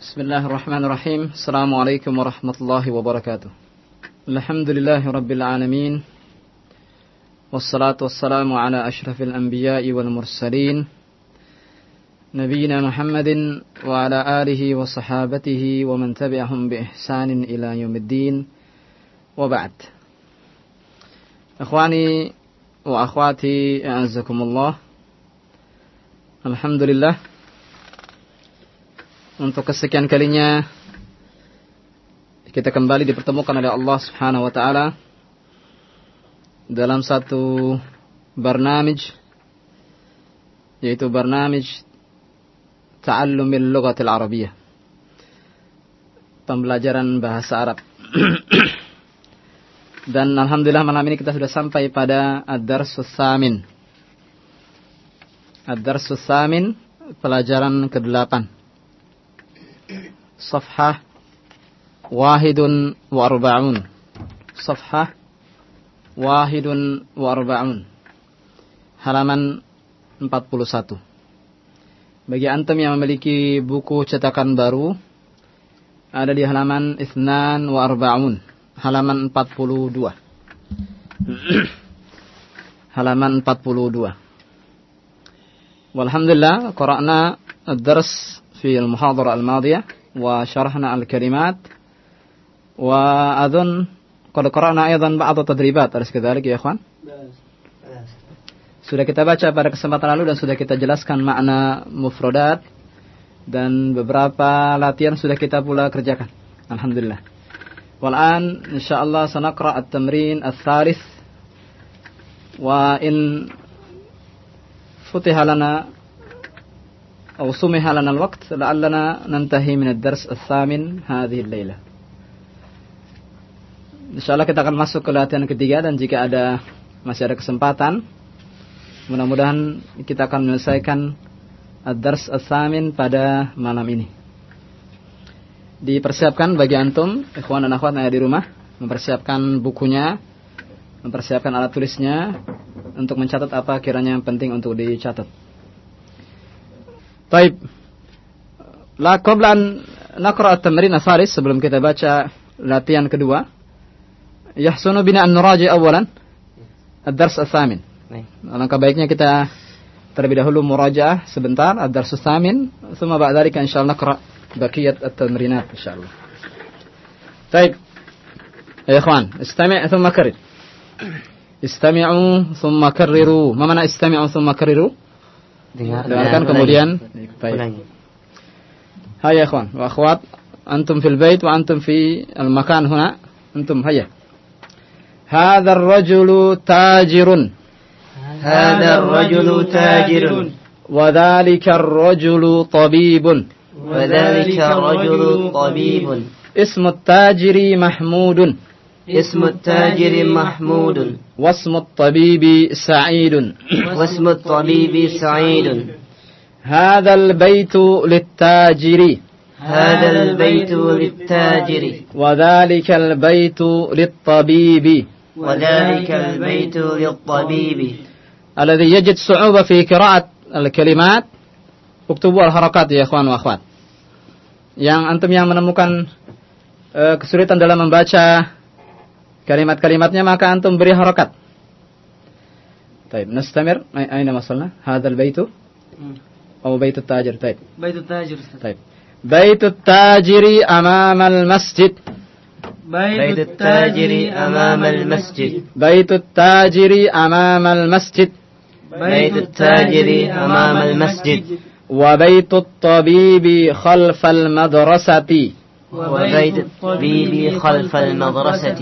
بسم الله الرحمن الرحيم السلام عليكم ورحمة الله وبركاته الحمد لله رب العالمين والصلاة والسلام على أشرف الأنبياء والمرسلين نبينا محمد وعلى آله وصحابته ومن تبعهم بإحسان إلى يوم الدين وبعد إخواني وأخواتي أعزكم الله الحمد لله untuk kesekian kalinya kita kembali dipertemukan oleh Allah Subhanahu wa taala dalam satu barnamij yaitu barnamij ta'allumil lughatil arabiyyah pembelajaran bahasa Arab. Dan alhamdulillah malam ini kita sudah sampai pada ad-darsus samin. Ad-darsus samin pelajaran ke-8 صفحة واحد وأربعون صفحة واحد وأربعون halaman 41 bagi antum yang memiliki buku cetakan baru ada di halaman Ithnan wa Arba'un halaman 42 halaman 42 Walhamdulillah qara'na ad-dars fi al-muhadara al-madiyah وشرحنا الكلمات وأظن قد قرأنا أيضا بعض التدريبات أليس كذلك يا إخوان Sudah kita baca pada kesempatan lalu dan sudah kita jelaskan makna mufradat dan beberapa latihan sudah kita pula kerjakan. Alhamdulillah. Wal'an insyaallah sanaqra at-tamrin ats-tsalits wa in futiha lana أو سمح لنا الوقت لعلنا ننتهي من الدرس الثامن هذه الليلة Insyaallah kita akan masuk ke latihan ketiga dan jika ada masih ada kesempatan mudah-mudahan kita akan menyelesaikan ad-dars as-samin pada malam ini. Dipersiapkan bagi antum, ikhwan dan akhwat yang ada di rumah, mempersiapkan bukunya, mempersiapkan alat tulisnya untuk mencatat apa kiranya yang penting untuk dicatat. Baik. La qabla an naqra at-tamrin ats sebelum kita baca latihan kedua. Yahsunu bina an nuraji awalan ad-dars ats-tsamin. Alangkah baiknya kita terlebih dahulu murajaah sebentar ad-dars ats-tsamin, thumma ba'da dzalika insyaallah naqra baqiyat at-tamrinat insyaallah. Baik. Ya ikhwan, istami' thumma karrir. Istami'u thumma karriru. Ma mana istami'u thumma karriru? dengarkan kemudian baik. Hai ya ikhwan wa akhwat antum fil bait wa antum fi al makan huna antum hayya هذا الرجل تاجر هذا الرجل تاجر وذلك الرجل طبيب وذلك الرجل طبيب اسم التاجر محمود اسم التاجر محمود واسم الطبيب سعيد واسم الطبيب سعيد هذا البيت للتاجر هذا البيت للتاجر وذلك البيت للطبيب وذلك البيت للطبيب الذي يجد صعوبة في قراءة الكلمات اكتبوا الحركات يا اخوان واخوات yang antum yang menemukan uh, kesulitan dalam membaca kalimat-kalimatnya maka antum beri harakat. طيب نستمر أين وصلنا هذا البيت أو بيت التاجر طيب بيت التاجر طيب بيت التاجر أمام المسجد بيت التاجر أمام المسجد بيت التاجر أمام المسجد بيت التاجر أمام المسجد وبيت الطبيب خلف المدرسة وبيت الطبيب خلف المدرسة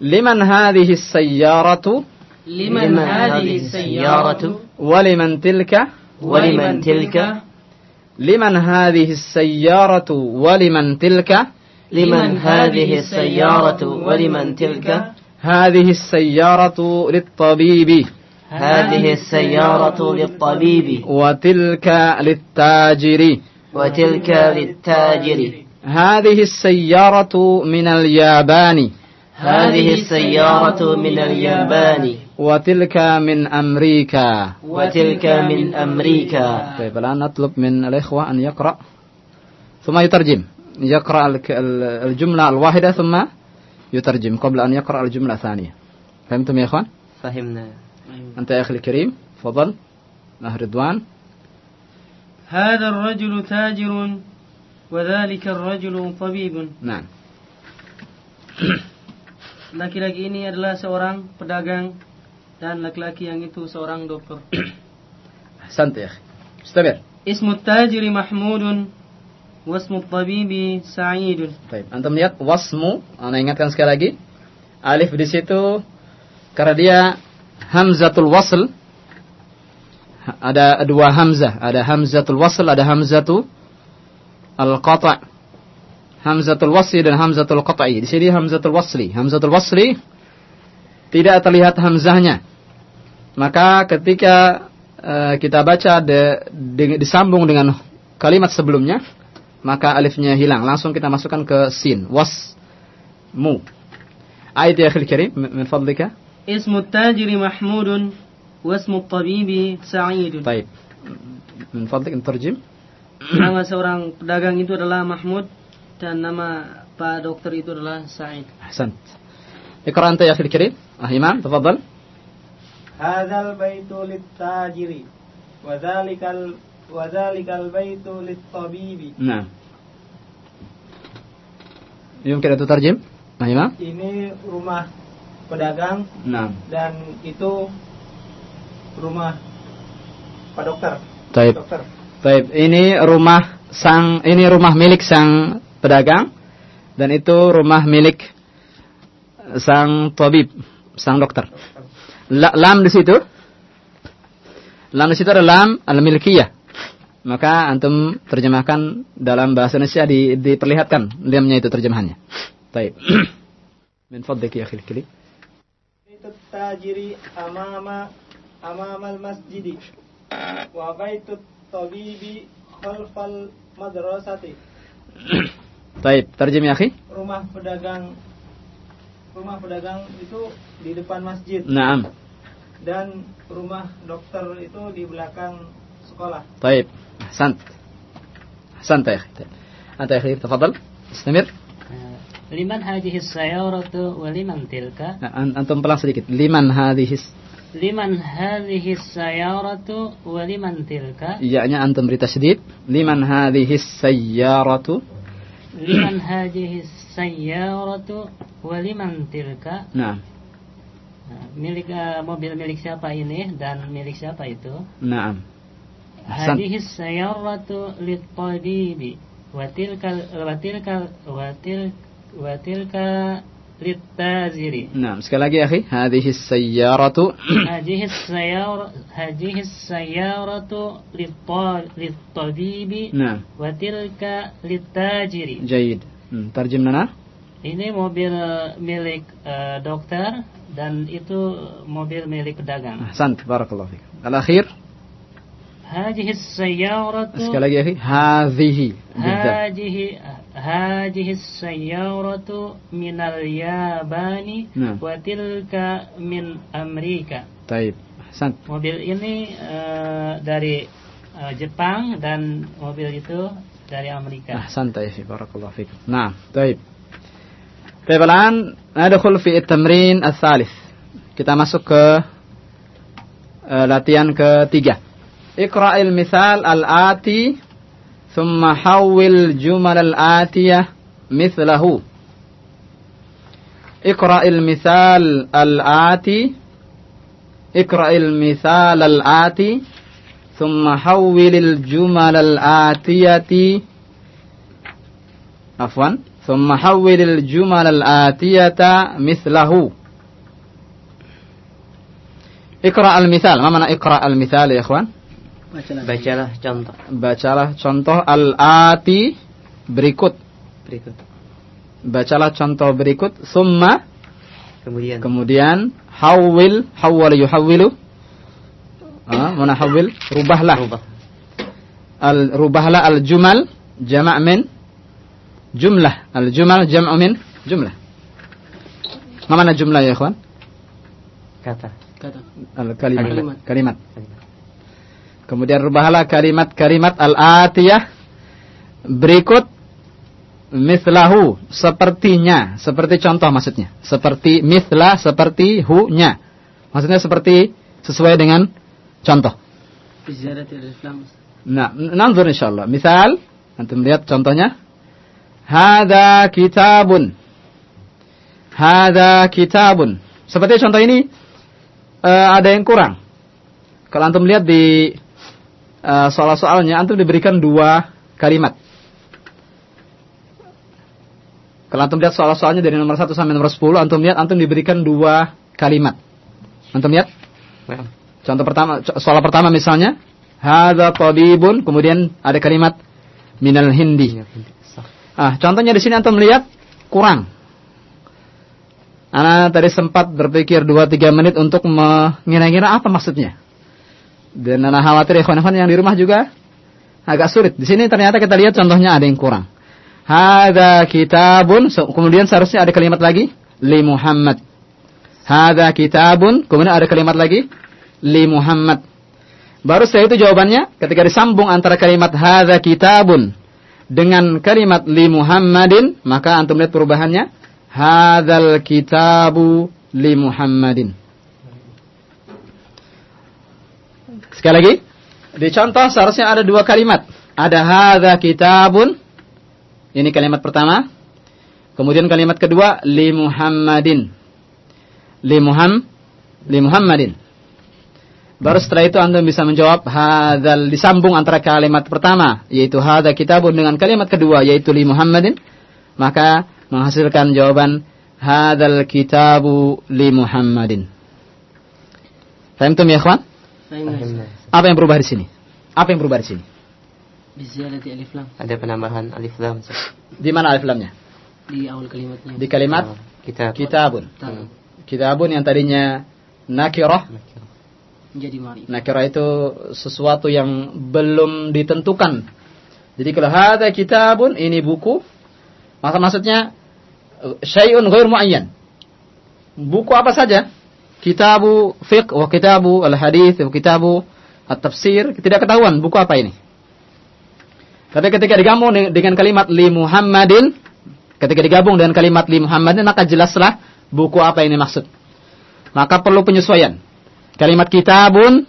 لمن هذه السيارة؟ لمن هذه السيارة؟ ولمن تلك؟ ولمن تلك؟ لمن هذه السيارة ولمن تلك؟ لمن هذه السيارة ولمن تلك؟ هذه السيارة للطبيب. هذه السيارة للطبيب. وتلك للتاجر. وتلك للتاجر. هذه السيارة من اليابان. هذه السيارة من اليابان. وتلك من أمريكا. وتلك من أمريكا. طيب الآن نطلب من الإخوة أن يقرأ. ثم يترجم. يقرأ الجملة الواحدة ثم يترجم قبل أن يقرأ الجملة الثانية. فهمتم يا إخوان؟ فهمنا. أنت يا أخي الكريم تفضل. أه رضوان. هذا الرجل تاجر وذلك الرجل طبيب. نعم. Laki-laki ini adalah seorang pedagang dan laki-laki yang itu seorang dokter. Santai, ya. Istamir. Ya? Ismu tajiri Mahmudun wasmu tabibi Sa'idun. Baik, antum lihat wasmu, ana ingatkan sekali lagi. Alif di situ karena dia hamzatul wasl. Ada dua hamzah, ada hamzatul wasl, ada hamzatu al-qata'. Hamzatul Wasli dan Hamzatul Qat'i. Di sini Hamzatul Wasli. Hamzatul Wasli tidak terlihat hamzahnya. Maka ketika uh, kita baca de, de, disambung dengan kalimat sebelumnya, maka alifnya hilang. Langsung kita masukkan ke sin. Was mu. Ayat ya akhir min fadlika. Ismu tajiri Mahmudun wasmu tabibi Sa'idun. Baik. Min fadlik terjem. Nama seorang pedagang itu adalah Mahmud dan nama Pak dokter itu adalah Said. Hasan. Iqra anta ya akhil karim. Ah Imam, tafadhal. Hadzal baitu lit-tajiri wa dzalikal wa dzalikal baitu lit-tabibi. Nah. Mungkin itu tarjim? Nah, Imam. Ini rumah pedagang. Nah. Dan itu rumah Pak dokter. Taib. Dokter. Taib. Ini rumah sang ini rumah milik sang pedagang dan itu rumah milik sang tabib, sang dokter. La, lam di situ. Lam di situ ada lam al-milkiyah. Maka antum terjemahkan dalam bahasa Indonesia di, diperlihatkan lamnya itu terjemahannya. Baik. Min fadlik ya akhil kili. Baitu tajiri amama amamal masjidi wa baitu tabibi khalfal madrasati. Taib, terjemah akhi. Rumah pedagang rumah pedagang itu di depan masjid. Naam. Dan rumah dokter itu di belakang sekolah. Taib. sant sant ya, akhi. Anta akhi, tafadhal. Istamir. Eh, liman hadhihi as-sayyaratu wa liman tilka? Nah, antum pelan sedikit. Liman hadhihi Liman hadhihi as-sayyaratu wa liman tilka? Iya, antum berita sedikit. Liman hadhihi as-sayyaratu liman hadhihi sayyaratu wa liman tilka? Nah. nah milik uh, mobil milik siapa ini dan milik siapa itu? Nah hadhihi sayyaratu litabibi wa tilka wa tilka wa tilka للتاجر Naam sekali lagi ya akhi hadhihi sayyaratu هذه السيارة هذه السيارة للط- للطبيب Naam وتلك للتاجر جيد Hmm, tarjim lana ini mobil milik eh, dokter dan itu mobil milik pedagang أحسنت بارك الله فيك الأخير هذه السيارة sekali lagi ya akhi hadhihi بالذات. هذه هذه السيارة من اليابان نعم. وتلك من أمريكا طيب أحسنت mobil ini eh, dari eh, Jepang dan mobil itu dari Amerika. أحسنت يا أخي بارك الله فيك نعم طيب طيب الآن ندخل في التمرين الثالث kita masuk ke eh, latihan ketiga اقرأ المثال الآتي ثم حول الجمل الآتية مثله. اقرأ المثال الآتي اقرأ المثال الآتي ثم حول الجمل الآتية عفوا ثم حول الجمل الآتية مثله. اقرأ المثال ما معنى اقرأ المثال يا إخوان؟ Bacalah. Contoh. Bacalah contoh al-ati berikut. Berikut. bacalah contoh berikut. Summa. Kemudian. Kemudian. Hawil hawwala yuhawwilu. Ah mana hawil rubahlah. Rubah. al rubahlah al jumal jama' min. Jumlah. Al jumal jam'u min. Jumlah. Ma mana jumlah ya ikhwan? Kata. Kata. al kalimat. Kalimat. kalimat Kemudian rubahlah kalimat-kalimat al-atiyah. Berikut mislahu sepertinya, seperti contoh maksudnya. Seperti mislah seperti hunya. Maksudnya seperti sesuai dengan contoh. Nah, nanzur insyaallah. Misal, nanti melihat contohnya. Hada kitabun. Hada kitabun. Seperti contoh ini uh, ada yang kurang. Kalau antum lihat di eh, soal-soalnya antum diberikan dua kalimat. Kalau antum lihat soal-soalnya dari nomor 1 sampai nomor 10, antum lihat antum diberikan dua kalimat. Antum lihat? Nah, Contoh pertama, soal pertama misalnya, hadza tabibun, kemudian ada kalimat minal hindi. Ah, contohnya di sini antum melihat kurang. Ana tadi sempat berpikir 2-3 menit untuk mengira-ngira apa maksudnya. Dan ana khawatir ikhwan-ikhwan yang di rumah juga agak sulit. Di sini ternyata kita lihat contohnya ada yang kurang. Hadza kitabun, so- kemudian seharusnya ada kalimat lagi li Muhammad. Hadza kitabun, kemudian ada kalimat lagi li Muhammad. Baru setelah itu jawabannya ketika disambung antara kalimat hadza kitabun dengan kalimat li Muhammadin, maka antum lihat perubahannya. Hadzal kitabu li Muhammadin. Sekali lagi, di contoh seharusnya ada dua kalimat. Ada hadza kitabun. Ini kalimat pertama. Kemudian kalimat kedua li Muhammadin. Li Muham li Muhammadin. Baru setelah itu Anda bisa menjawab hadzal disambung antara kalimat pertama yaitu hadza kitabun dengan kalimat kedua yaitu li Muhammadin maka menghasilkan jawaban hadzal kitabu li Muhammadin. Fahimtum ya ikhwan? Apa yang berubah di sini? Apa yang berubah di sini? Ada penambahan alif lam. Di mana alif lamnya? Di awal kalimatnya. Di kalimat kita kitab. Kitabun. Hmm. Kitabun. Yang tadinya nakirah. Nakirah itu sesuatu yang belum ditentukan. Jadi kalau ada kitabun ini buku, maka maksudnya eh, syai'un ghair muayyan. Buku apa saja Kitabu fiqh wa kitabu al-hadis wa kitabu at-tafsir, tidak ketahuan buku apa ini. Tapi ketika digabung de- dengan kalimat li Muhammadin, ketika digabung dengan kalimat li Muhammadin, maka jelaslah buku apa ini maksud. Maka perlu penyesuaian. Kalimat kitabun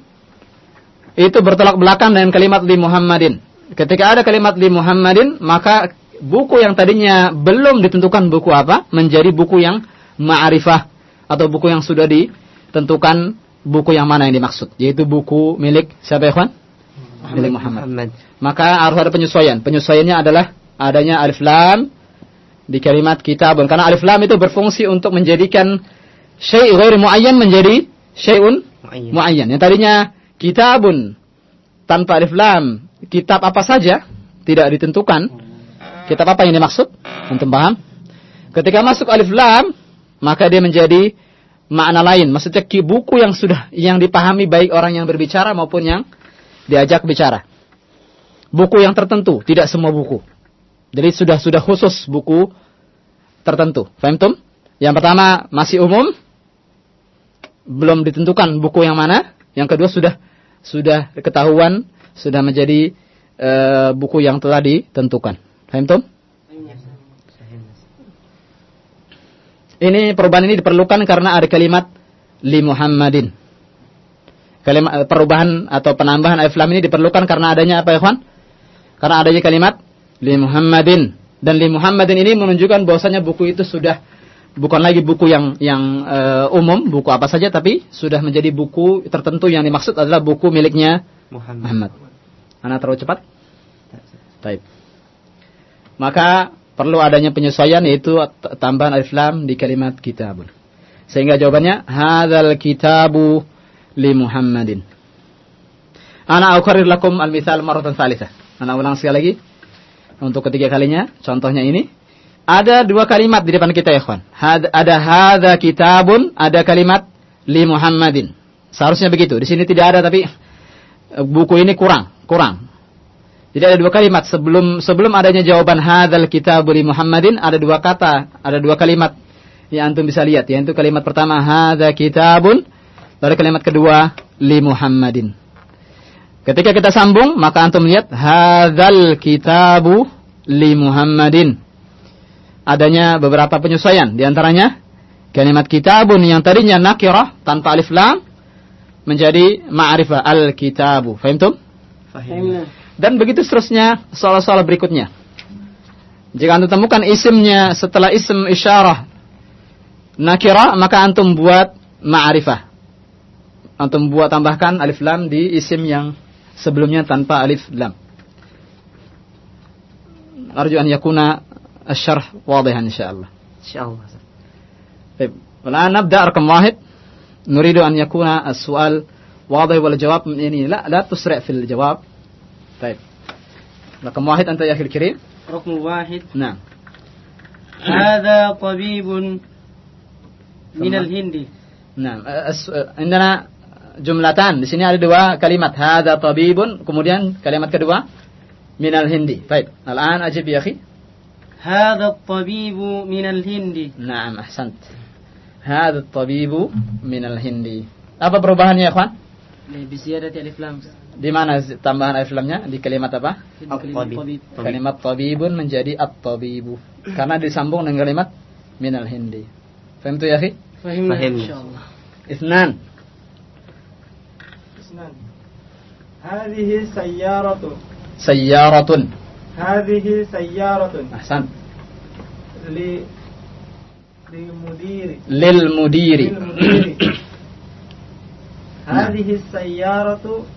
itu bertolak belakang dengan kalimat li Muhammadin. Ketika ada kalimat li Muhammadin, maka buku yang tadinya belum ditentukan buku apa, menjadi buku yang ma'rifah atau buku yang sudah ditentukan buku yang mana yang dimaksud, yaitu buku milik siapa ya, ikhwan? Milik Muhammad. Muhammad. Maka harus ada penyesuaian. Penyesuaiannya adalah adanya alif lam di kalimat kitabun. Karena alif lam itu berfungsi untuk menjadikan syai' ghair muayyan menjadi syai'un Muayyan. muayyan. Yang tadinya kitabun tanpa alif lam, kitab apa saja tidak ditentukan. Kitab apa yang dimaksud? Antum paham? Ketika masuk alif lam, maka dia menjadi makna lain. Maksudnya buku yang sudah yang dipahami baik orang yang berbicara maupun yang diajak bicara. Buku yang tertentu, tidak semua buku. Jadi sudah sudah khusus buku tertentu. Faham tum? Yang pertama masih umum, belum ditentukan buku yang mana. Yang kedua sudah sudah ketahuan, sudah menjadi eh, buku yang telah ditentukan. Faham tum? Ini perubahan ini diperlukan karena ada kalimat li Muhammadin. Kalimat eh, perubahan atau penambahan alif lam ini diperlukan karena adanya apa ya, kawan? Karena adanya kalimat li Muhammadin dan li Muhammadin ini menunjukkan bahwasanya buku itu sudah bukan lagi buku yang yang eh, umum, buku apa saja tapi sudah menjadi buku tertentu yang dimaksud adalah buku miliknya Muhammad. Muhammad. Anak terlalu cepat? Baik. Maka perlu adanya penyesuaian yaitu tambahan alif lam di kalimat kitabun. Sehingga jawabannya hadzal kitabu li Muhammadin. Ana ukarrir lakum al-mithal marratan tsalitsah. Ana ulang sekali lagi untuk ketiga kalinya contohnya ini. Ada dua kalimat di depan kita ya, kawan. Had, ada hadza kitabun, ada kalimat li Muhammadin. Seharusnya begitu. Di sini tidak ada tapi buku ini kurang, kurang. Jadi ada dua kalimat sebelum sebelum adanya jawaban hadzal kitabu li Muhammadin ada dua kata, ada dua kalimat yang antum bisa lihat yaitu kalimat pertama hadza kitabun lalu kalimat kedua li Muhammadin. Ketika kita sambung maka antum lihat hadzal kitabu li Muhammadin. adanya beberapa penyesuaian. Di antaranya kalimat kitabun yang tadinya nakirah tanpa alif lam menjadi ma'rifah al-kitabu. Fahimtum? Fahimna. Dan begitu seterusnya soal-soal berikutnya. Jika antum temukan isimnya setelah isim isyarah nakirah, maka antum buat ma'rifah. Antum buat tambahkan alif lam di isim yang sebelumnya tanpa alif lam. Arju an yakuna الشرح واضحا إن شاء الله إن شاء الله طيب والآن نبدأ رقم واحد نريد أن يكون السؤال واضح والجواب يعني لا لا تسرع في الجواب طيب رقم واحد أنت يا أخي الكريم رقم واحد نعم هذا طبيب من ثم- الهند نعم الس- عندنا جملتان di sini ada dua kalimat هذا طبيب kemudian kalimat kedua من الهندي طيب الآن أجب يا أخي هذا الطبيب من الهند نعم أحسنت هذا الطبيب من الهندي apa perubahannya ya kawan Bisyadati alif lam. Di mana tambahan alif lamnya? Di kalimat apa? Di kalimat tabibun menjadi at-tabibu. Karena disambung dengan kalimat min al-hindi. Fahim tu ya, Akhi? Fahim. Fahim. Insyaallah. Isnan. Isnan. Hadhihi sayyaratun. Sayyaratun. Hadhihi sayyaratun. Ahsan. Li. Lil mudiri. Lil mudiri. Nah. Hadhihi sayyaratu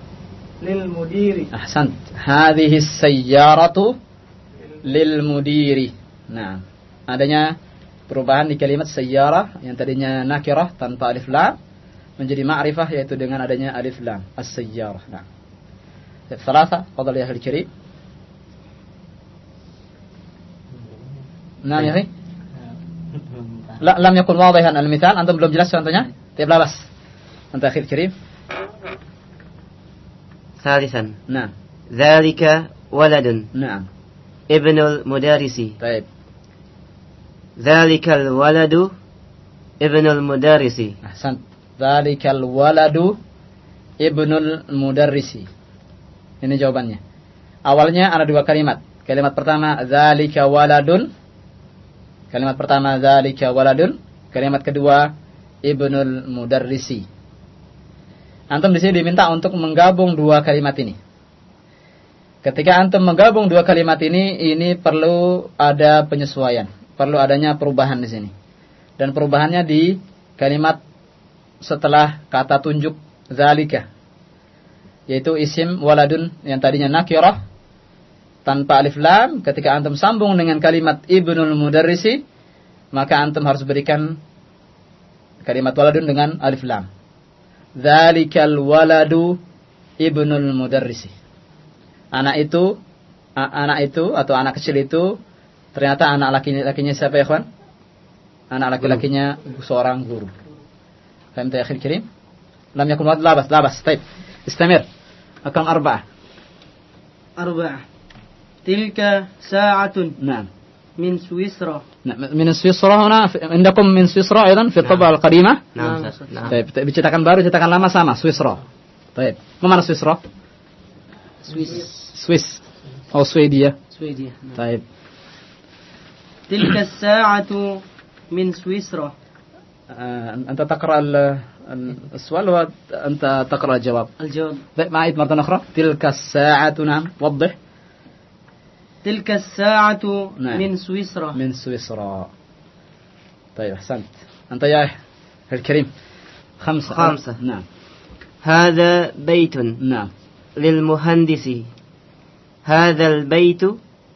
lil mudiri. Ahsant. Hadhihi sayyaratu lil mudiri. Nah, adanya perubahan di kalimat sayyarah yang tadinya nakirah tanpa alif lam menjadi ma'rifah yaitu dengan adanya alif lam as-sayyarah. Nah. Salasa, fadhal ya hadirin. Nah, ini. ya. Lam yakun wadihan al-mithal, antum belum jelas contohnya? Tiap labas. أنت أخي الكريم ثالثا نعم ذلك ولد نعم ابن المدرس طيب ذلك الولد ابن المدرس أحسنت ذلك الولد ابن المدرس Ini jawabannya. Awalnya ada dua kalimat. Kalimat pertama zalika waladun. Kalimat pertama zalika waladun. Kalimat kedua ibnul mudarrisi. Antum di sini diminta untuk menggabung dua kalimat ini. Ketika antum menggabung dua kalimat ini, ini perlu ada penyesuaian, perlu adanya perubahan di sini. Dan perubahannya di kalimat setelah kata tunjuk zalika yaitu isim waladun yang tadinya nakirah tanpa alif lam ketika antum sambung dengan kalimat ibnul mudarrisi maka antum harus berikan kalimat waladun dengan alif lam Dhalikal waladu ibnul mudarrisi. Anak itu anak itu atau anak kecil itu ternyata anak laki-lakinya siapa ya, kawan? Anak laki-lakinya seorang guru. Faham ya, akhir kirim? Lam yakun walad labas, labas. Baik. Istamir. Akam arba'ah. Arba'ah. Tilka sa'atun. Naam. من سويسرا. نعم. من سويسرا هنا عندكم من سويسرا أيضا في الطبعة القديمة؟ نعم. نعم. أستاذ. نعم. طيب بcetakan baru cetakan lama sama سويسرا. طيب ما معنى سويسرا؟ سويس. سويس. أو سويديا سويديا نعم. طيب. تلك الساعة من سويسرا. آه، أنت تقرأ ال- ال- السؤال وأنت تقرأ الجواب. الجواب. طيب ما أعيد مرة أخرى؟ تلك الساعة نعم وضح. تلك الساعة نعم. من سويسرا. من سويسرا. طيب أحسنت. أنت يا أخي الكريم. خمسة. خمسة. نعم. هذا بيت نعم. للمهندس. هذا البيت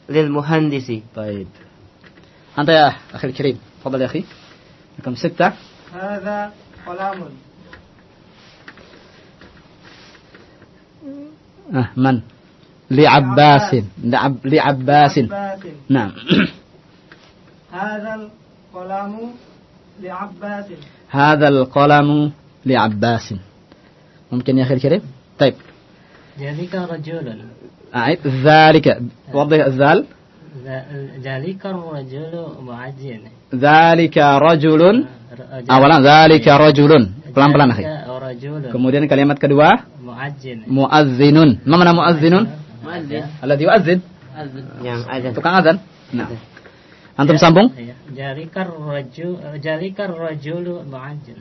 للمهندس. طيب. أنت يا أخي الكريم. تفضل يا أخي. رقم ستة. هذا قلم آه من؟ لعباس لعب لعباس عباس نعم هذا القلم لعباس هذا القلم لعباس ممكن يا أخي الكريم طيب ذلك رجل أعيد ذلك وضح الذال ذ- ذلك الرجل معجن ذلك رجل رجل- awalan ذلك رجل pelan-pelan akhi ذلك رجل kemudian kalimat kedua معجن muazzinun ma mana muazzinun مؤذن. الذي يؤذن. أذن. آه. نعم، تكن أذن. نعم. أنتم سامبون؟ جاريك الرجل مؤذن.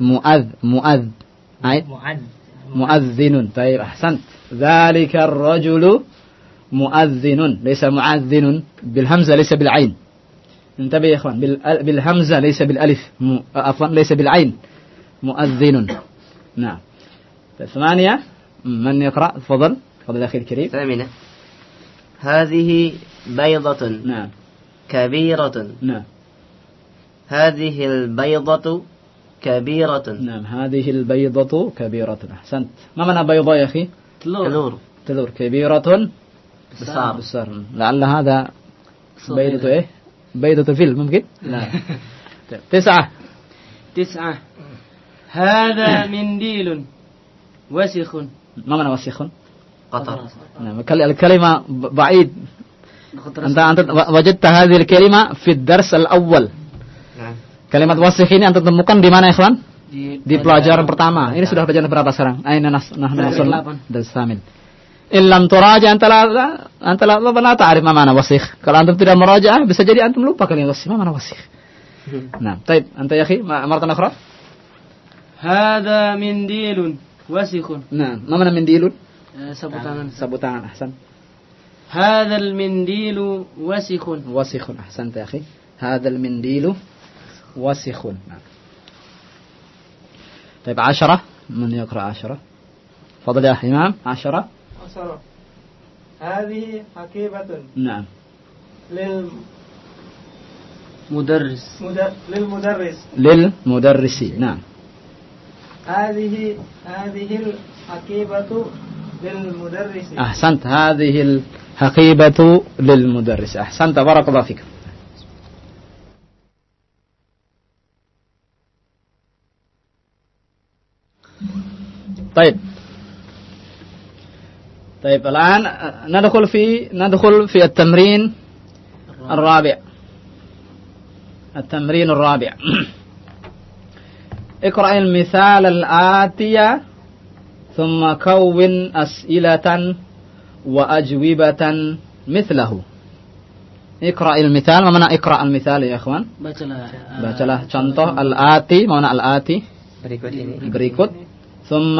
مؤذ مؤذ. مؤذن. طيب أحسن ذلك الرجل مؤذن. ليس مؤذن بالهمزة ليس بالعين. انتبه يا إخوان. بالهمزة ليس بالألف. أفضل ليس بالعين. مؤذن. نعم. ثمانية من يقرأ؟ تفضل. تفضل أخي الكريم. ثامنة هذه بيضة. نعم. كبيرة. نعم. هذه البيضة كبيرة. نعم. هذه البيضة كبيرة. أحسنت. ما معنى بيضاء يا أخي؟ telur تلور. كبيرة. besar بسر لعل هذا. بيضة إيه؟ بيضة الفيل ممكن؟ لا طيب، تسعة. تسعة. هذا منديل وسخ. ما معنى وسيخ قطر نعم كل- الكلمة ب- بعيد خطر أنت أنت وجدت هذه الكلمة في الدرس الأول نعم Kalimat wasih ini antum temukan di mana ikhwan? di, Di pelajaran pertama. Ini sudah pelajaran berapa sekarang? Aina nas nah nasul delapan. dan samin. Illam turaja anta la anta la la ta'rif ma mana wasih. Kalau antum tidak merajaah bisa jadi antum lupa kalimat wasih. Ma mana wasih? Nah, طيب أنت يا أخي ما- مرة أخرى؟ هذا منديل وسخ. نعم. ما معنى منديل؟ Tangan sabu tangan أحسن. هذا المنديل وسخ. وسخ. أحسنت يا أخي. هذا المنديل وسخ. نعم. طيب عشرة. من يقرأ عشرة؟ فضل يا إمام عشرة. عشرة. هذه حقيبة. نعم. مدرس. للمدر- للمدرس. للمدرس. نعم. هذه هذه الحقيبة للمدرس. أحسنت. هذه الحقيبة للمدرس. أحسنت. بارك الله فيك. طيب. طيب الآن ندخل في ندخل في التمرين الرابع. التمرين الرابع. اقرأ المثال الآتي ثم كون أسئلة وأجوبة مثله اقرأ المثال ما معنى اقرأ المثال يا إخوان bacalah eh, bacalah contoh al-ati ما معنى al-ati berikut ini berikut ثم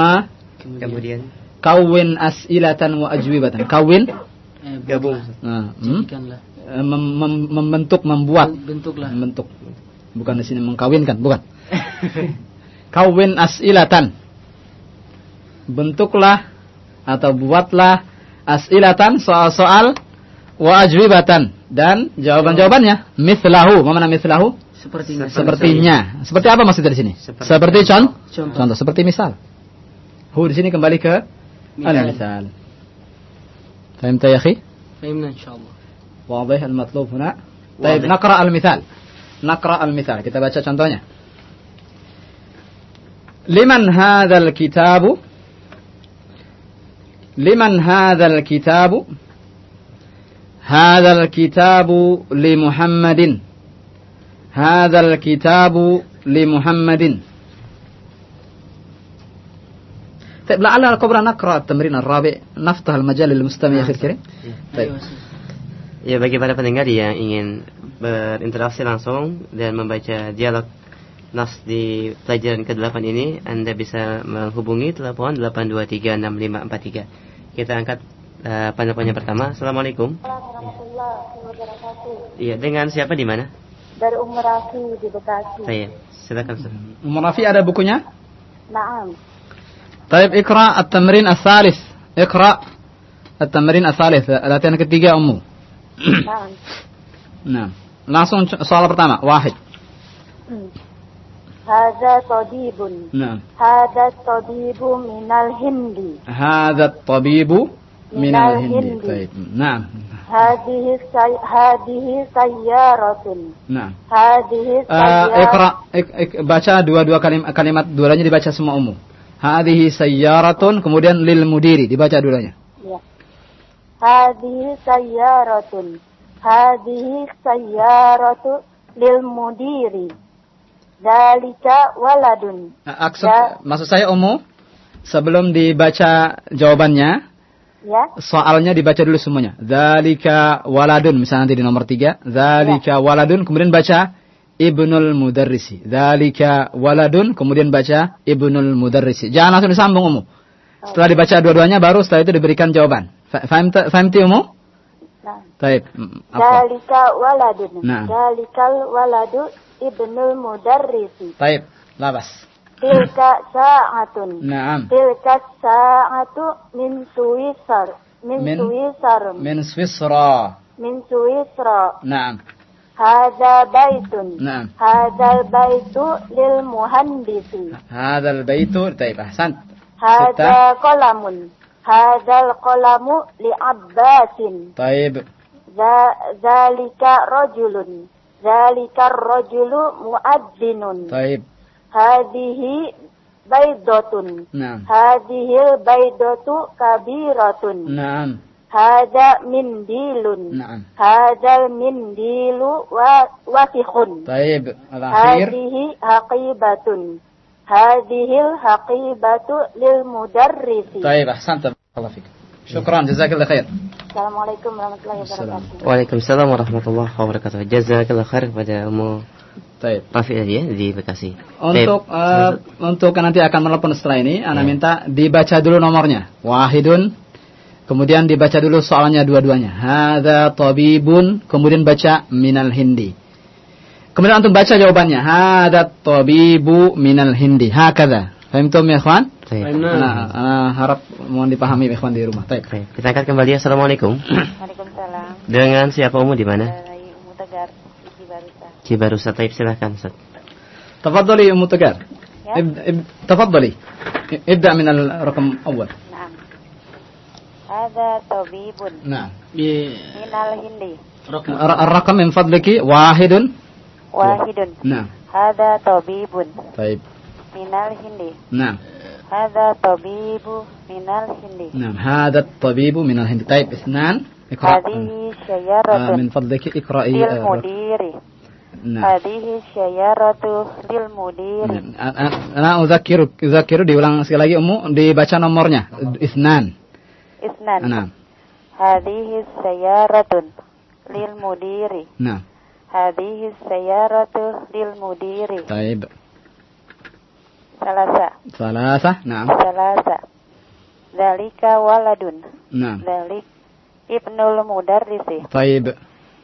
kemudian kawin as'ilatan wa ajwibatan kawin eh, gabung nah, hmm? jadikanlah Eh, mem- mem- membentuk membuat bentuklah membentuk bukan di sini mengkawinkan bukan kawin asilatan. Bentuklah atau buatlah asilatan soal-soal wa ajwibatan dan jawaban-jawabannya mislahu. Mana mithlahu? Sepertinya. Sepertinya. Seperti apa maksudnya di sini? Seperti, seperti contoh. contoh. Contoh seperti misal. Hu di sini kembali ke al-misal. Fahim ya akhi? Fahimna insyaallah. Wadih al-matlub huna. Taib, nakra al-misal. Nakra al-misal. Kita baca contohnya. لمن هذا الكتاب؟ لمن هذا الكتاب؟ هذا الكتاب لمحمد. هذا الكتاب لمحمد. طيب لعل قبل نقرأ التمرين الرابع. نفتح المجال للمستمع يا أخي الكريم. طيب. Ya bagi para pendengar yang ingin berinteraksi langsung dan membaca dialog nas di pelajaran ke-8 ini Anda bisa menghubungi telepon 8236543. Kita angkat uh, penelponnya pertama. Assalamualaikum. Iya, dengan siapa di mana? Dari Umar Rafi di Bekasi. Saya. Silakan, Ustaz. Umar Rafi ada bukunya? Naam. Baik, ikra at-tamrin as-salis. Ikra at-tamrin as-salis. Latihan ketiga Ummu. Naam. Nah, langsung soal pertama, wahid. Hmm. Hada tabibun. nah Hada tabibu minal hindi. هذا الطبيب من من الهند الهند. طيب نعم Hadihi say hadihi sayyaratun. نعم Hadihi آه sayyaratun. اقرأ ik, ik, baca dua-dua kalimat kalimat duanya dibaca semua ummu hadhihi sayyaratun kemudian lil mudiri dibaca dulunya Ya. Hadihi sayyaratun. Hadihi sayyaratu lil mudiri. Dalika waladun. Ah, Aksud, Ya. maksud saya ummu sebelum dibaca jawabannya Ya. soalnya dibaca dulu semuanya. Zalika waladun misalnya nanti di nomor tiga. Zalika waladun kemudian baca Ibnul Mudarrisi. Zalika waladun kemudian baca Ibnul Mudarrisi. Jangan langsung disambung Umu. Setelah dibaca dua-duanya baru setelah itu diberikan jawaban. Fa- Faham fahimti Umu? Nah. Taib. Dalika waladun. Nah. Dalikal waladu ibnul mudarrisi. Taib. Labas. Tilka sa'atun. Naam. Tilka sa'atu min suwisar. Min, Min- suwisar. Min Swisra. Min suwisra. Naam. Hada baitun. Naam. Hada baitu lil muhandisi. هذا البيت طيب أحسنت Hada qalamun. Hada qalamu li abbasin. طيب Za- Zalika Zalikar rojulu muadzinun. Taib. Hadihi baidotun. Naam. Hadihi baidotu kabiratun. Naam. Hada min dilun. Naam. Hada min dilu wa wasikhun. Taib. Al-akhir. Hadihi haqibatun. Hadihi haqibatu lil mudarrisi. Taib. Ahsan. Ahsanta. Allah fikir. Syukran, jazakallah khair. Assalamualaikum warahmatullahi wabarakatuh. Waalaikumsalam warahmatullahi wabarakatuh. Jazakallah khair kepada Umu Taib. Rafi'ah ya di Bekasi. Untuk uh, untuk nanti akan menelepon setelah ini, ana ya. minta dibaca dulu nomornya. Wahidun kemudian dibaca dulu soalnya dua-duanya. Hadza tabibun, kemudian baca minal hindi. Kemudian antum baca jawabannya. Hadza tabibu minal hindi. Hakadha. Fahimtum ya ikhwan? Baik. Nah, ana harap mohon dipahami ikhwan di rumah. Baik. Baik, kita angkat kembali. Assalamualaikum. Waalaikumsalam. Dengan siapa Umu di mana? Dari Umu Tegar, Iji Barusa. Cibarusa Taib silahkan Ustaz. تفضلي أم تجار Ya. اب... اب... تفضلي ابدأ من الرقم أول Naam. Hada tabibun نعم minal hindi. الر- الرقم من فضلك واحد Wahidun. نعم Hada tabibun طيب minal hindi. نعم Hada tabibu minal hindi. نعم هذا الطبيب من الهند طيب اثنان اقرأ Hadihi آه syayaratun من فضلك اقرأي lil آه، mudiri. نعم Hadihi syayaratu lil mudiri. نعم. أنا أنا أذكرك أذكر diulang sekali lagi Umu dibaca nomornya اثنان Isnan. نعم Hadihi sayaratun lil mudiri. نعم Hadihi sayaratu lil mudiri. طيب Salasa. ثلاثة نعم Salasa. Dalika waladun. نعم Dalik ibnul mudarrisi. طيب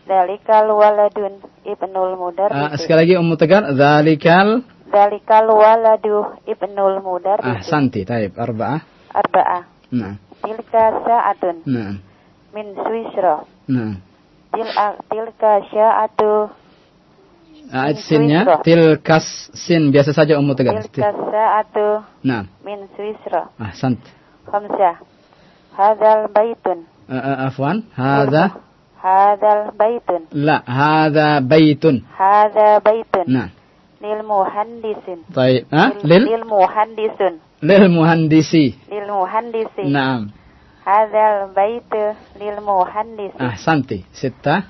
Dalikal waladun ibnul آه mudarrisi. sekali lagi Umu Tegar ذلك ال... Dalikal waladu ibnul mudarrisi. أحسنتي طيب أربعة Arba'ah. نعم Tilka sa'atun نعم min Swisra. نعم Til tilka sya'atu Nah, sinnya tilkas sin biasa saja umum tegak. Tilkas sa'atu. Nah. Min Swisra. Ah, sant. Khamsah. hadal baitun. Uh, uh, afwan, hada hadal baitun. La, hada baitun. hada baitun. Nah. Lil muhandisin. Baik. Ah, lil lil muhandisun. Lil muhandisi. Lil muhandisi. Naam. Hadal baitu lil muhandisi. Ah, santi. Sitta.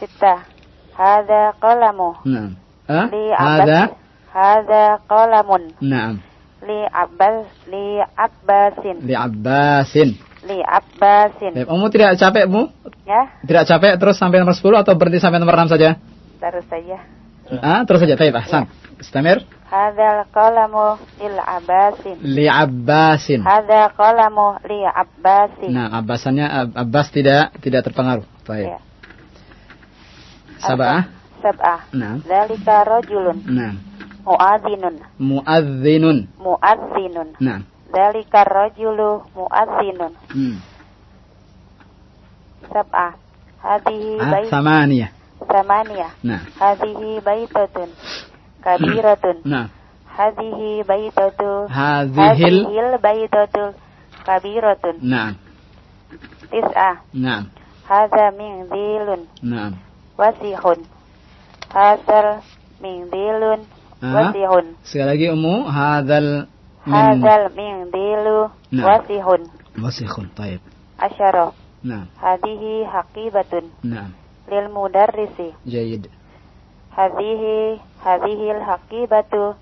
Sitta. Hada qalamu. Naam. Li hada hada qalamun. Li Abbas li Abbasin. Li Abbasin. Li Abbasin. Eh, Baik, kamu tidak capek, Bu? Ya. Tidak capek terus sampai nomor 10 atau berhenti sampai nomor 6 saja? Terus saja. Ah, terus saja. Baik, Hasan. Ya. Istamir. Hada qalamu lil Abbasin. Li Abbasin. Hada qalamu li Abbasin. Nah, Abbasannya Abbas tidak tidak terpengaruh. Baik. Ya. Sabah. Sab'ah. Nah. Zalika rajulun Nah. muadzinun. Muadzinun. Muadzinun. Nah. Zalika rajulu muadzinun. Hmm. Sab'ah. Hadihi Ah, bait Samaniyah. samaniyah. Nah. Hadihi baitatun kabiratun. Nah. Hadihi baitatu Hadhil. Hadihil baitatu kabiratun. Nah. Tis'ah. Hadza min dhilun Nah. Wasihun. Hasal min dhilun Ah. wasihun. Sekali lagi Ummu, hadzal min Hadal min dhilu Nah. wasihun. wasikhun. Taib. Asyara. Nah. Hadihi haqibatun Nah. lil mudarrisi. Jayid. Hadihi hadihil haqibatu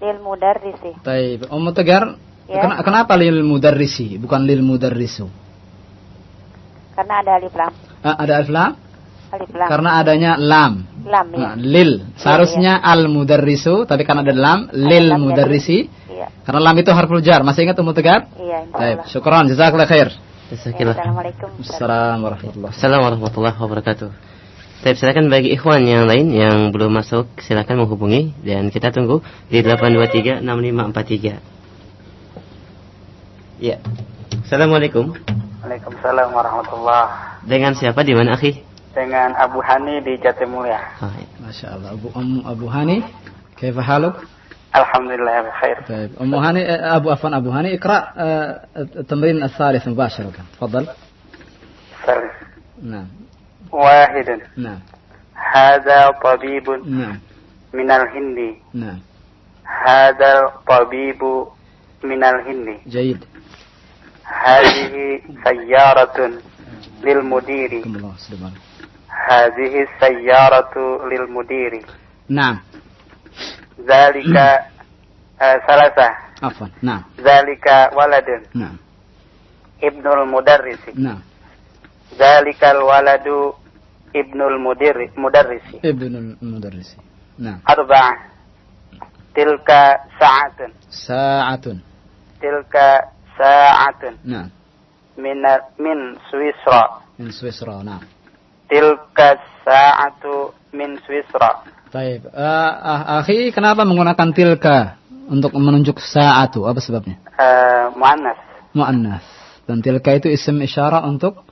lil mudarrisi. Taib. Ummu Tegar, Ya. ken- kenapa lil mudarrisi bukan lil mudarrisu? Karena ada alif lam. Ah, ada alif lam? Alif lam. Karena adanya lam. lam ya. Nah, lil. Seharusnya al mudarrisu, tapi karena ada lam, lil lam mudarrisi. Iya. Karena lam itu harful jar. Masih ingat Ummu Tegar? Iya, Baik, insyaallah. syukran. Jazakallah khair. Ya, Jazakallah. Assalamualaikum. Assalamualaikum warahmatullahi Assalamualaikum warahmatullahi wabarakatuh. Baik, silakan bagi ikhwan yang lain yang belum masuk silakan menghubungi dan kita tunggu di 8236543. Ya. Assalamualaikum. Waalaikumsalam warahmatullah. Dengan siapa di mana, akhi? Dengan Abu Hani di Jatimulya. Ah, ya. Masya Allah. Abu Ummu Abu Hani. كيف حالك؟ Alhamdulillah bikhair. طيب أم هاني أبو عفوا أبو هاني اقرأ آه، التمرين الثالث مباشرة تفضل Salis. نعم واحد نعم هذا طبيب نعم من الهند نعم هذا طبيب من الهند جيد هذه سيارة للمدير hadhihi sayyaratu lil mudiri. Naam. Zalika uh, salasa. Afwan. Naam. Zalika waladun. Naam. Ibnul mudarrisi. Naam. Zalika waladu ibnul mudirri mudarrisi. Ibnul mudarrisi. Naam. Arba'a. Tilka sa'atun. Sa'atun. Tilka sa'atun. Naam. Min min Swisra. Min Swisra, naam سويسرا نعم تلك الساعة من سويسرا طيب آه آه أخي kenapa menggunakan tilka untuk menunjuk saatu apa sebabnya آه مؤنث muannas dan tilka itu isim isyarah untuk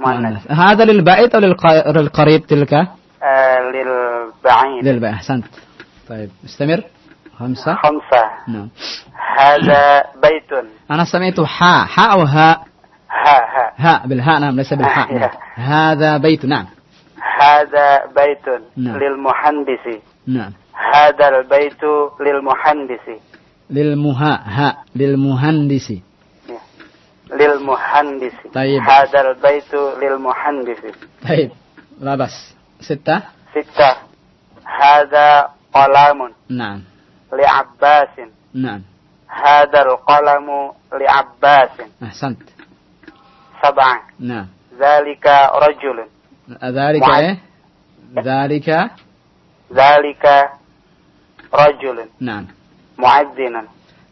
مؤنث هذا للبعيد أو للق- للقريب تلك آه للبعيد للبعيد أحسنت طيب استمر خمسة خمسة نعم هذا بيت أنا سمعت حاء حاء أو هاء ها ها هاء بالهاء نعم ليس بالحاء نعم. هذا بيت نعم هذا بيت نعم. للمهندس نعم هذا البيت للمهندس للمهاء هاء للمهندس للمهندس طيب. هذا البيت للمهندس طيب لا بس ستة ستة هذا قلم نعم لعباس نعم هذا القلم لعباس أحسنت سبعة نعم. ذلك رجل. ذلك معد. إيه؟ ذلك ذلك رجل. نعم. مؤذنا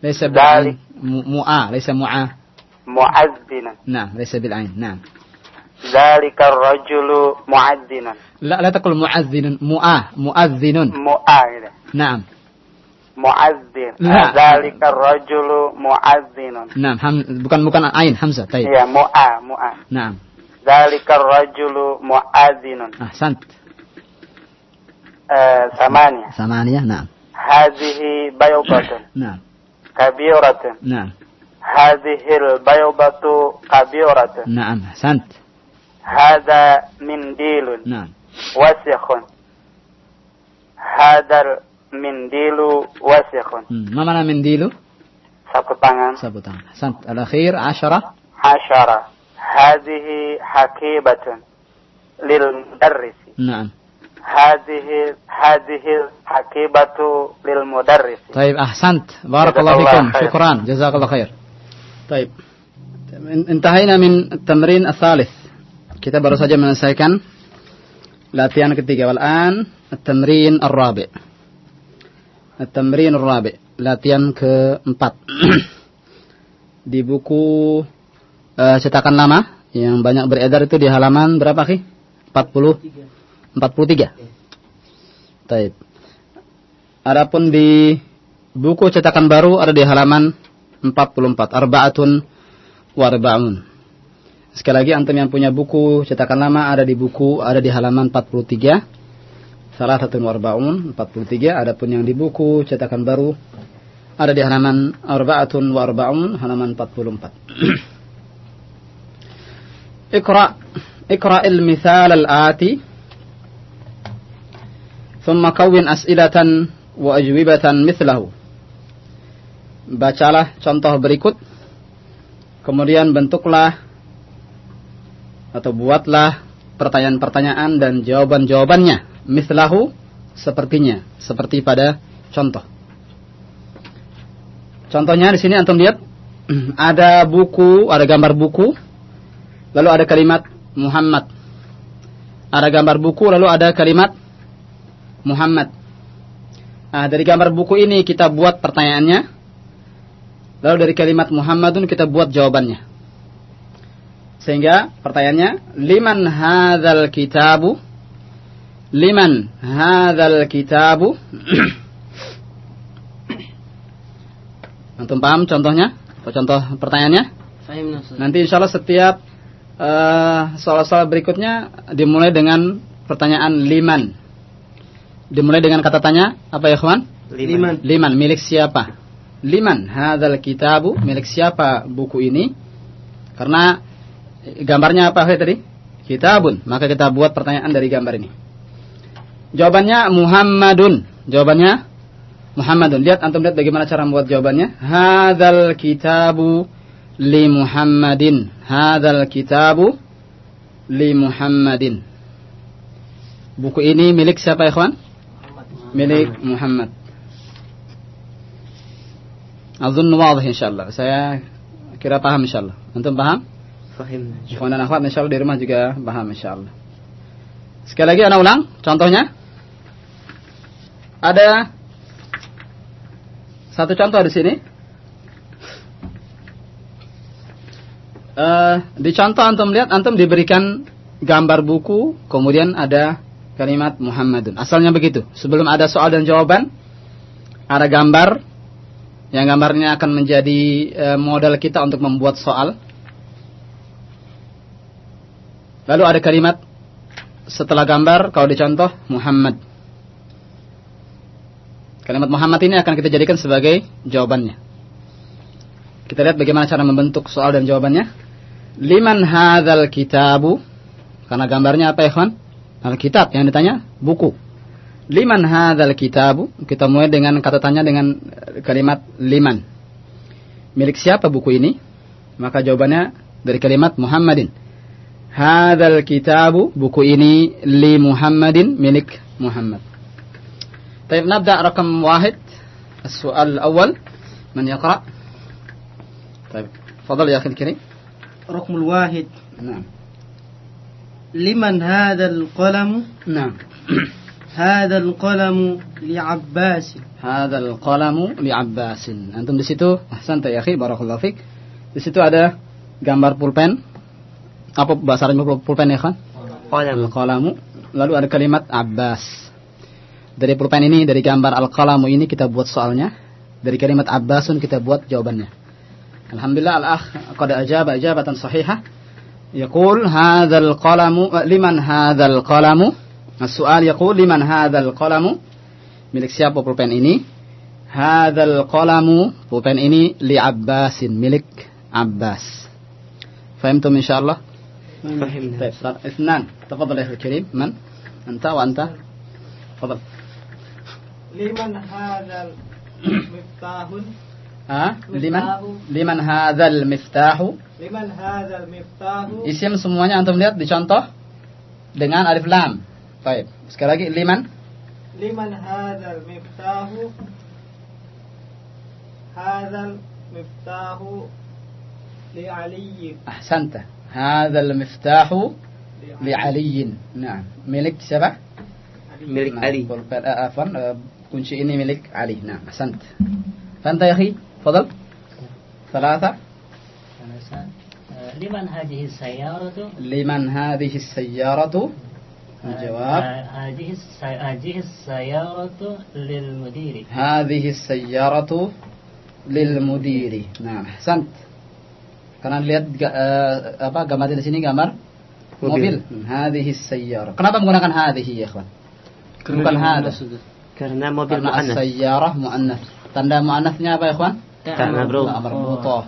ليس. بالعين. مؤا ليس معا مؤذنا نعم ليس بالعين. نعم. ذلك الرجل مؤذنا لا لا تقل مؤذن مؤا مؤذن. مؤذن. نعم. muazzin. Dzalika rajulu muazzinun. Naam, ham, bukan bukan ain hamzah, taib. Iya, mu'a, mu'a. Naam. Dzalika rajulu muazzinun. Ahsant. Eh, samania. Samania, naam. Hadhihi baydatun. Naam. Kabiratun. Naam. هذه البيضة كبيرة نعم أحسنت هذا منديل نعم وسخ هذا المنديل وسخ مم. ما معنى منديل sapu tangan sapu tangan أحسنت الأخير عشرة عشرة هذه حكيبة للمدرس نعم هذه هذه الحكيبة للمدرس طيب أحسنت بارك الله جزاك الله فيكم خير. شكرا جزاك الله خير طيب انتهينا من التمرين الثالث kita baru saja menyelesaikan latihan ketiga والآن التمرين الرابع At-Tamrin Rabi, latihan keempat. di buku uh, cetakan lama yang banyak beredar itu di halaman berapa, Ki? 40 43. Baik. Adapun di buku cetakan baru ada di halaman 44, Arba'atun Warbaun. Sekali lagi antum yang punya buku cetakan lama ada di buku ada di halaman 43. Salah satu warba'un 43 adapun yang di buku cetakan baru ada di halaman Arba'atun warba'un halaman 44 اقرأ اقرأ المثال الآتي ثم كون أسئلة وأجوبة مثله Bacalah contoh berikut Kemudian bentuklah Atau buatlah Pertanyaan-pertanyaan dan jawaban-jawabannya Mislahu Sepertinya Seperti pada contoh Contohnya di sini antum lihat Ada buku Ada gambar buku Lalu ada kalimat Muhammad. Ada gambar buku lalu ada kalimat Muhammad. Nah, dari gambar buku ini kita buat pertanyaannya. Lalu dari kalimat Muhammadun kita buat jawabannya. Sehingga pertanyaannya, liman hadzal kitabu? Liman hadzal kitabu? Antum paham contohnya? Atau contoh pertanyaannya? Nanti insya Allah setiap eh, soal-soal berikutnya dimulai dengan pertanyaan liman. Dimulai dengan kata tanya apa ya kawan? Liman. Liman milik siapa? Liman hadzal kitabu milik siapa buku ini? Karena gambarnya apa tadi? Kitabun. Maka kita buat pertanyaan dari gambar ini. Jawabannya Muhammadun. Jawabannya Muhammadun. Lihat antum lihat bagaimana cara membuat jawabannya. Hadzal kitabu li Muhammadin. Hadzal kitabu li Muhammadin. Buku ini milik siapa ya kawan? Milik Muhammad. Azun wadih insyaallah. Saya kira paham insyaallah. Antum paham? Fahim. Ikhwan dan akhwat insyaallah di rumah juga paham insyaallah. Sekali lagi ana ulang contohnya. Ada satu contoh di sini. Eh, di contoh antum lihat antum diberikan gambar buku, kemudian ada kalimat Muhammadun. Asalnya begitu. Sebelum ada soal dan jawaban, ada gambar yang gambarnya akan menjadi eh, modal kita untuk membuat soal. Lalu ada kalimat setelah gambar kalau dicontoh Muhammad. Kalimat Muhammad ini akan kita jadikan sebagai jawabannya. Kita lihat bagaimana cara membentuk soal dan jawabannya. Liman hadzal kitabu? Karena gambarnya apa ya? Alkitab yang ditanya buku. Liman hadzal kitabu? Kita mulai dengan kata tanya dengan eh, kalimat liman. Milik siapa buku ini? Maka jawabannya dari kalimat Muhammadin. Hadzal kitabu buku ini li Muhammadin milik Muhammad. طيب نبدأ رقم واحد السؤال الأول من يقرأ طيب تفضل يا أخي الكريم رقم الواحد نعم لمن هذا القلم نعم هذا القلم لعباس هذا القلم لعباس antum di situ ahsanta ya akhi barakallahu fik di situ ada gambar pulpen apa bahasa Arabnya pulpen ya kan Qalam. al-qalamu lalu ada kalimat Abbas dari pulpen ini dari gambar al-qalamu ini kita buat soalnya dari kalimat Abbasun kita buat jawabannya Alhamdulillah al-akh qad ajaba ijabatan sahihah يقول هذا القلم لمن هذا القلم السؤال يقول لمن هذا القلم milik siapa pulpen ini hadzal qalamu pulpen ini li Abbasin milik Abbas فهمتم ان شاء الله Fahimna. طيب صار اثنان تفضل يا اخي الكريم من انت وانت تفضل liman hadzal miftahun Ha? Liman liman hadzal miftahu? Liman hadzal miftahu? Isim semuanya antum lihat dicontoh dengan alif lam. Baik. Sekali lagi liman liman hadzal miftahu? Hadzal miftahu li Ali. Ahsanta. Hadzal miftahu li Ali. nah Milik siapa? Milik Ali. Afwan kunci ini milik علي نعم أحسنت فأنت يا أخي تفضل ثلاثة آه، لمن هذه السيارة؟ لمن هذه السيارة الجواب آه، هذه السي- هذه السيارة للمدير هذه السيارة للمدير نعم أحسنت karena lihat ga- eh, apa gambar di sini gambar mobil. Mobil. Hmm, Hadhihi sayyarah. Kenapa menggunakan hadhihi ya, ikhwan? Bukan hada. Karena mobil Karena mu'annas. as-sayyarah muannas. Tanda muannasnya apa ya, ikhwan? Karena bro. لا، مربوطة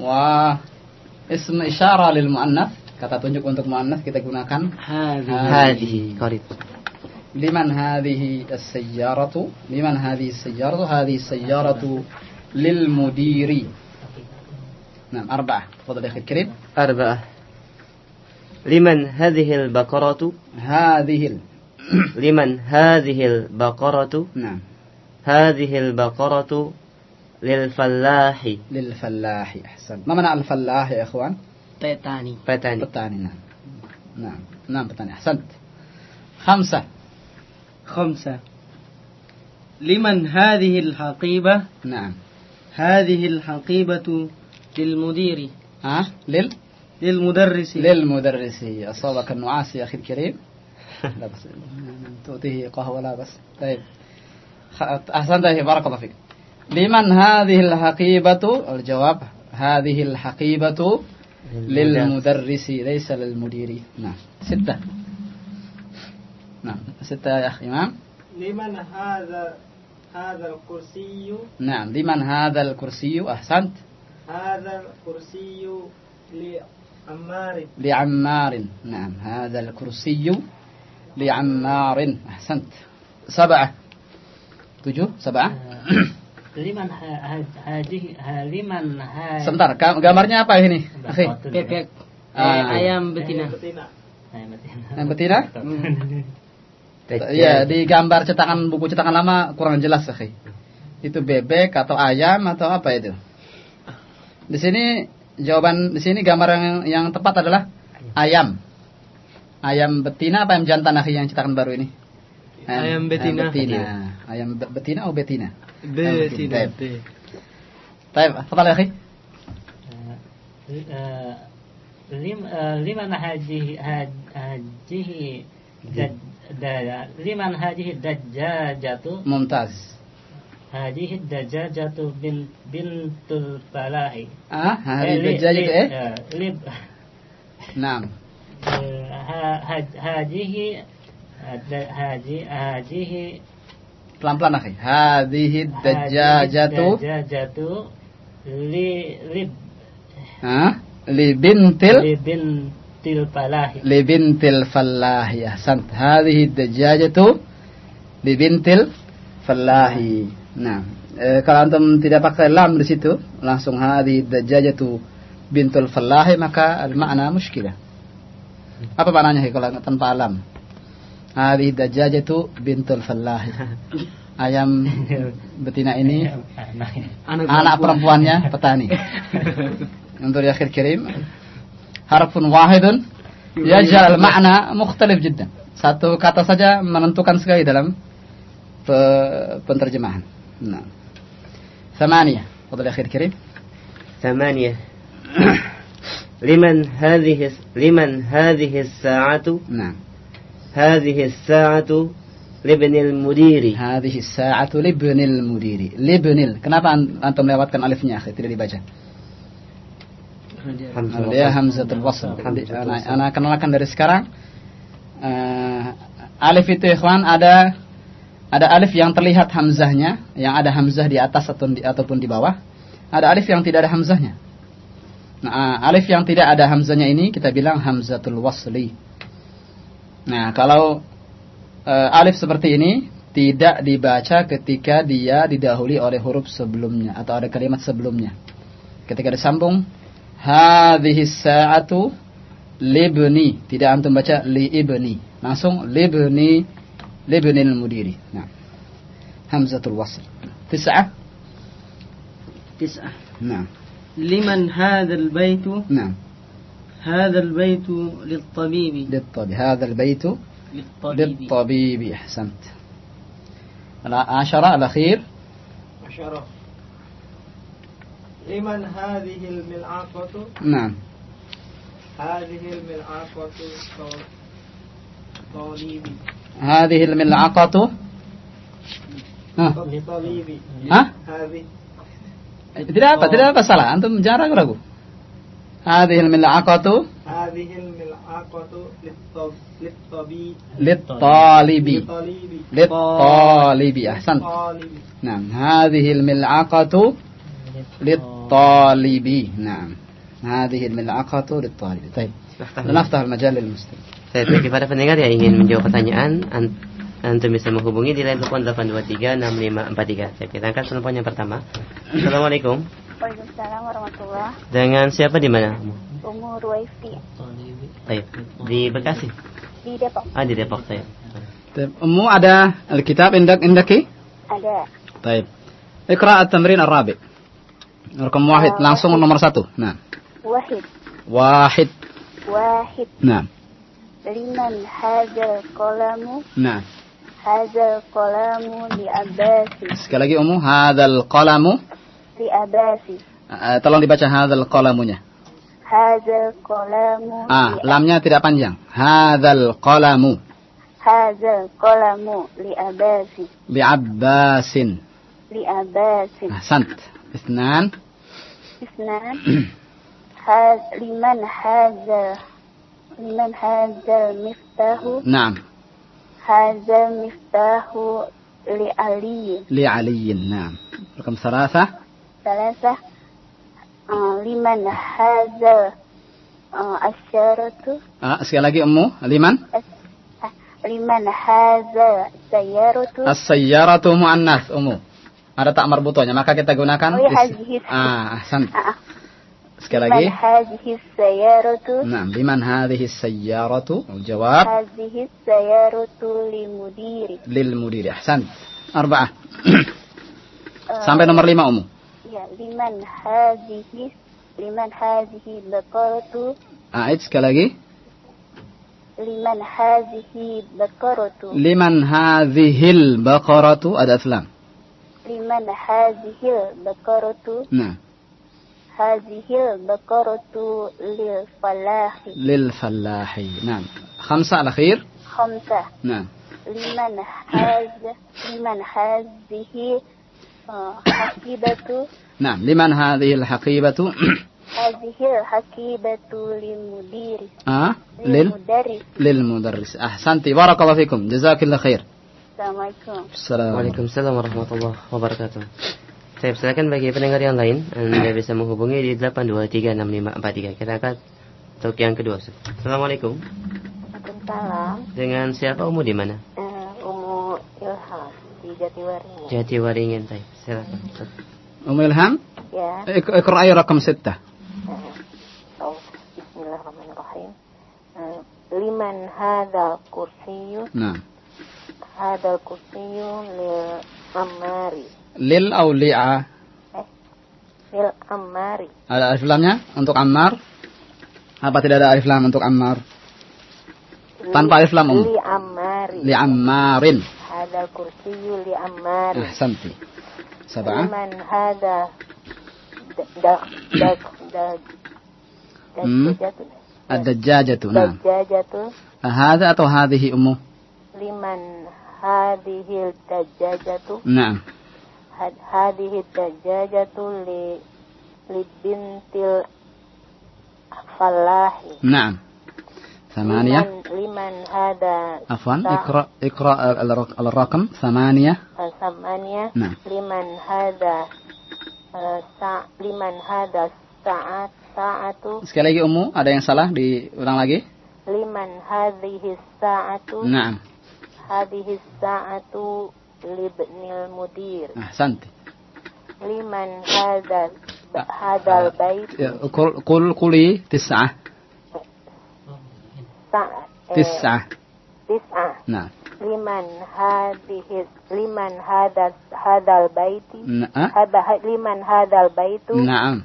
واسم إشارة للمؤنث kata tunjuk untuk muannas kita gunakan Hadihi. Qarib. لمن هذه السيارة لمن هذه السيارة هذه السيارة للمدير نعم أربعة تفضل يا أخي الكريم Arba'ah. Liman hadhil baqaratu? هذه ال... Liman hadhil baqaratu? نعم. baqaratu lil fallahi. للفلاح أحسن. ما معنى الفلاح يا إخوان؟ petani petani petani نعم. نعم. نعم petani أحسنت. خمسة. خمسة. لمن هذه الحقيبة؟ نعم. هذه الحقيبة للمدير. ها؟ لل؟ للمدرس. للمدرس. أصابك النعاس يا أخي الكريم. لا بس تؤتيه قهوة لا بس. طيب. أحسنت يا بارك الله فيك. لمن هذه الحقيبة؟ الجواب هذه الحقيبة للمدرس ليس للمدير. نعم. ستة. نعم. ستة يا أخي إمام. لمن هذا هذا الكرسي؟ نعم. لمن هذا الكرسي؟ أحسنت. هذا الكرسي لعمار. لعمار. نعم. هذا الكرسي لعمار أحسنت سبعة تجو سبعة liman ha- ha- haji ha- liman ha- Sebentar, ga- gambarnya apa ini? Akhi? bebek Ah. Eh, ayam betina betina Nah, mati. Yang betina? Dajjal. Iya, di gambar cetakan buku cetakan lama kurang jelas, akhi. Itu bebek atau ayam atau apa itu? Di sini jawaban di sini gambar yang, yang tepat adalah ayam. Ayam betina apa ayam jantan akhi yang cetakan baru ini? Ayam betina. Ayam betina. Ayam be- betina atau betina? betina Baik. Baik, tafadhal ya akhi. Eh, lim, eh, liman hajihi haj- hajihi daj- da- liman hajihi dajjajatu Mumtaz. hajihi dajjajatu falahi Ah, Eh, hajihi Pelan-pelan akhi. Hadhihi dajjajatu dajjajatu li lib ha li bintil li bintil falahi li bintil fallahi. Ahsant. Hadhihi dajjajatu li bintil fallahi. Nah, eh, kalau antum tidak pakai lam di situ, langsung hadhihi dajjajatu bintul fallahi maka al-makna muskilah. Apa maknanya kalau tanpa alam? Hadhihi itu bintul fallah. Ayam betina ini anak, anak perempuannya petani. Untuk akhir kirim harfun wahidun yajal makna mukhtalif jiddan. Satu kata saja menentukan sekali dalam pe penterjemahan. Nah. untuk Fadal akhir kirim. semania liman hadhihi liman hadhihi as-sa'atu na'am hadhihi as-sa'atu libnil mudiri hadhihi as-sa'atu libnil mudiri libnil kenapa antum melewatkan alifnya akhir tidak dibaca Ya Hamzah terwasal. Ana kenalkan dari sekarang. Uh, alif itu ikhwan ada ada alif yang terlihat hamzahnya, yang ada hamzah di atas atau di, ataupun di bawah. Ada alif yang tidak ada hamzahnya. Nah, ah, alif yang tidak ada hamzanya ini kita bilang hamzatul wasli. Nah, kalau e, alif seperti ini tidak dibaca ketika dia didahului oleh huruf sebelumnya atau ada kalimat sebelumnya. Ketika disambung hadhihi sa'atu libni, tidak antum baca li ibni. Langsung libni libnil mudiri. Nah. Hamzatul wasl. Tis'ah. Tis'ah. Nah. لمن هذا البيت؟ nah هذا البيت للطبيب. للطبيب. هذا البيت للطبيب. للطبيب. أحسنت. العشرة الأخير. عشرة. لمن هذه الملعقة؟ نعم. هذه الملعقة طالبي هذه الملعقة ها؟ طالبي ها؟ هذه Tidak apa, oh. tidak apa salah. Antum jarang ragu. Hadhil mil'aqatu Hadhil mil'aqatu lit-talibi. lit-talibi lit-talibi ahsan. Naam, hadhil mil'aqatu lit-talibi. Naam. Hadhil mil'aqatu lit-talibi. Baik. Naftah al-majal lil-muslim. Saya bagi para pendengar yang ingin menjawab pertanyaan Antum bisa menghubungi di line telepon 8236543. Saya angkat telepon yang pertama. Assalamualaikum. Waalaikumsalam warahmatullah. Dengan siapa di mana? Umur Ruwaifi. Baik. Di Bekasi. Di Depok. Ah di Depok saya. Ummu ada Alkitab indak indaki? Ada. Baik. Iqra at-tamrin ar-rabi. Rekam wahid langsung nomor satu. Nah. Wahid. Wahid. Wahid. Nah. Liman hadzal qalamu? Nah. Hadal kolamu li abasi. Sekali lagi umum, hadal kolamu li abasi. Uh, tolong dibaca hadal kolamunya. Hadal kolamu. Ah, lamnya tidak panjang. Hadal kolamu. Hadal kolamu li abasi. Li abbasin. Li abbasin. Ahsant. Isnan. Isnan. Had liman hadal liman hadal miftahu. Naam. هذا المفتاح لعلي لعلي نعم رقم ثلاثة ثلاثة آه لمن هذا آه الشارة ah, sekali lagi Ummu liman لمن هذا سيارة as-sayyaratu muannas Ummu ada tak marbutonya maka kita gunakan Oh, ya, is- hadis. ah ahsan آه. Sekali lagi. Man hadhihi sayyaratu? Naam, liman hadhihi sayyaratu? Jawab. Hadhihi sayyaratu lil mudiri. Lil mudiri. Ahsan. Eh, Sampai nomor lima umum. Ya, liman hadhihi liman hadhihi bakaratu? A'id sekali lagi. Liman hadhihi bakaratu? Liman hadhihil bakaratu ada aslam. Liman hadhihil bakaratu? Nah. هذه البقرة للفلاح. للفلاح. نعم. خمسة على خير؟ خمسة. نعم. لمن هذا لمن هذه حقيبة نعم. لمن هذه الحقيبة؟ هذه الحقيبة للمدير. آه؟ للمدرس. للمدرس. أحسنت. بارك الله فيكم. جزاك الله خير. السلام عليكم. السلام عليكم. السلام ورحمة الله وبركاته. Saya silakan bagi pendengar yang lain, Anda bisa menghubungi di 8236543. Kita akan untuk yang kedua. Assalamualaikum. Waalaikumsalam Dengan siapa Umu di mana? Eh, Umu Ilham di Jatiwaringin Jatiwaringin, Tay. Silakan. Ummu Ilham ya ik- iqra'i raqam sittah Eh, oh, Bismillahirrahmanirrahim Eh, liman hadal kursiyu nah hadal kursiyu lil amari lil au li'a? Lil Ammari. Ada alif lamnya untuk Ammar? Apa tidak ada alif lam untuk Ammar? Tanpa alif lam um. Li Ammari. Li Ammarin. Hada kursiyu li Ammari. Ah, santi. Sabah. liman hada dak dak dak. Hmm. Ad-dajjajatu. Nah. Dajjajatu. Ah, hada atau hadhihi ummu? Liman hadhihi ad-dajjajatu? Naam hadhihi dajjajatu li li bintil falahi na'am ثمانية liman, liman hada عفوا sa- اقرأ اقرأ الرق- الرقم ثمانية uh, samania نعم liman hada uh, sa liman hada saat saatu sekali lagi ummu ada yang salah diulang lagi liman hadhihi sa'atu na'am hadhihi sa'atu libnil mudir. Ah, santai Liman hadal ah, hadal ah, bait. ya Kul kul kuli tis'ah. Eh, tis'ah. Tis'ah. Nah. Liman hadihis liman hadal hadal baiti. Nah. Liman hadal baitu. Naam.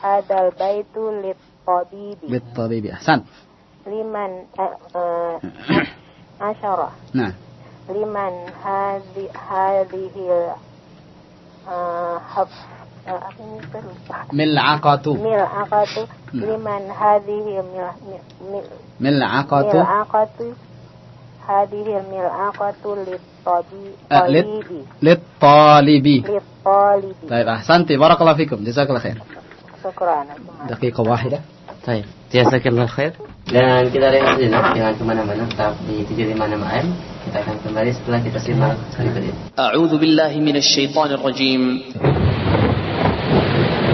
Hadal baitu lit tabibi. Lit tabibi. santai Liman eh, eh, asyara. Nah. لمن هذه هذه آه، آه، ملعقة. ملعقة. لمن هذه ملعقة. ملعقة. هذه المرآة للطالب. للطالب. طيب أحسنت. بارك الله فيكم. جزاك الله خير. شكرا. دقيقة واحدة. طيب جزاك الله خير. Dan kita rem sejenak, dengan ke mana-mana, tetap di 756 m. Kita akan kembali setelah kita simak berikut ini. A'udhu billahi minasyaitanir rajim.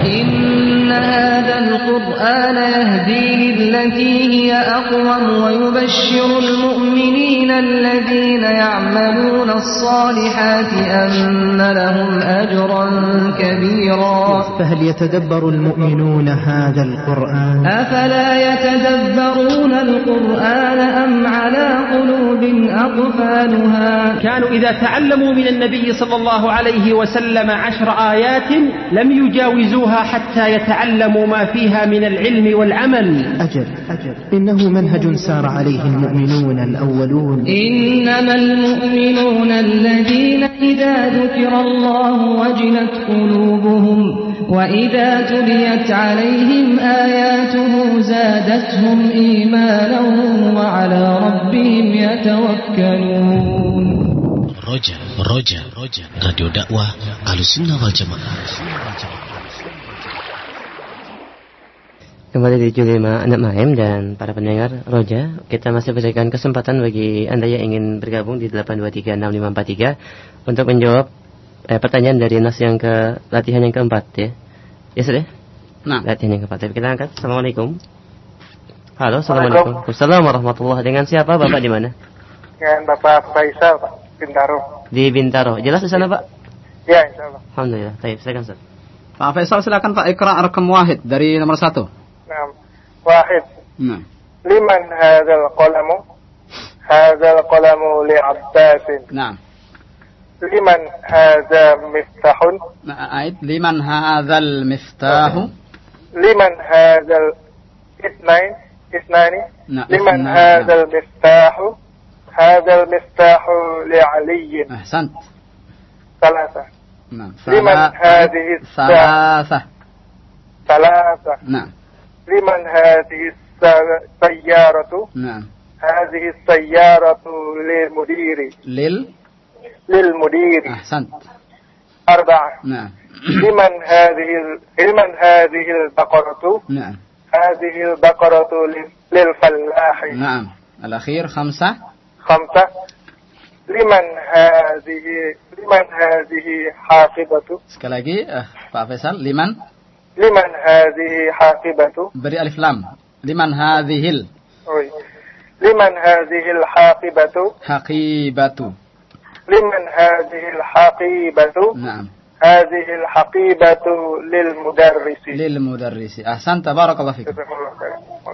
Inna إن هذا القرآن يهدي للتي هي أقوم ويبشر المؤمنين الذين يعملون الصالحات أن لهم أجرا كبيرا. فهل يتدبر المؤمنون هذا القرآن؟ أفلا يتدبرون القرآن أم على قلوب أقفالها؟ كانوا إذا تعلموا من النبي صلى الله عليه وسلم عشر آيات لم يجاوزوها حتى يتعلموا يتعلموا ما فيها من العلم والعمل. أجل أجل. إنه منهج سار عليه المؤمنون الأولون. إنما المؤمنون الذين إذا ذكر الله وجلت قلوبهم وإذا تليت عليهم آياته زادتهم إيمانا وعلى ربهم يتوكلون. Roja, Roja, Roja, Radio Dakwah Ahlussunnah Wal Kembali di Julima Anak Mahem dan para pendengar Roja, kita masih berikan kesempatan bagi Anda yang ingin bergabung di 8236543 untuk menjawab eh, pertanyaan dari nas yang ke latihan yang keempat ya. Ya sudah? Nah. Latihan yang keempat. Kita angkat. Assalamualaikum. Halo, Assalamualaikum. Assalamualaikum warahmatullahi Dengan siapa Bapak di mana? Dengan Bapak Faisal, Pak. Bintaro. Di Bintaro. Jelas di sana, Pak? Ya, insya Allah. Alhamdulillah. Baik, silakan, Ustaz. Pak Faisal silakan Pak ikra rekam wahid dari nomor satu. واحد. نعم. لمن هذا القلم؟ هذا القلم لعباس. نعم. لمن هذا مفتاح؟ أعيد لمن هذا المفتاح؟ لمن هذا اثنين اثنان نعم. لمن نعم. هذا المفتاح؟ هذا المفتاح لعلي. أحسنت. ثلاثة. نعم. لمن هذه الساعة؟ ثلاثة. ثلاثة. نعم. لمن هذه السيارة نعم. هذه السيارة للمدير. لل؟ للمدير. أحسنت. أربعة. نعم. لمن هذه لمن هذه البقرة؟ نعم. هذه البقرة لل- للفلاح. نعم. الأخير خمسة. خمسة. لمن هذه لمن هذه حافظة؟ Sekali lagi eh, Pak Faisal liman liman hadhihi haqibatu? Beri alif lam. Liman hadhihil. Liman hadhihil haqibatu? Haqibatu. Liman hadhihil haqibatu? Na'am. Hadhihil haqibatu lil mudarrisi. Lil mudarrisi. Ahsan tabarakallah fikum.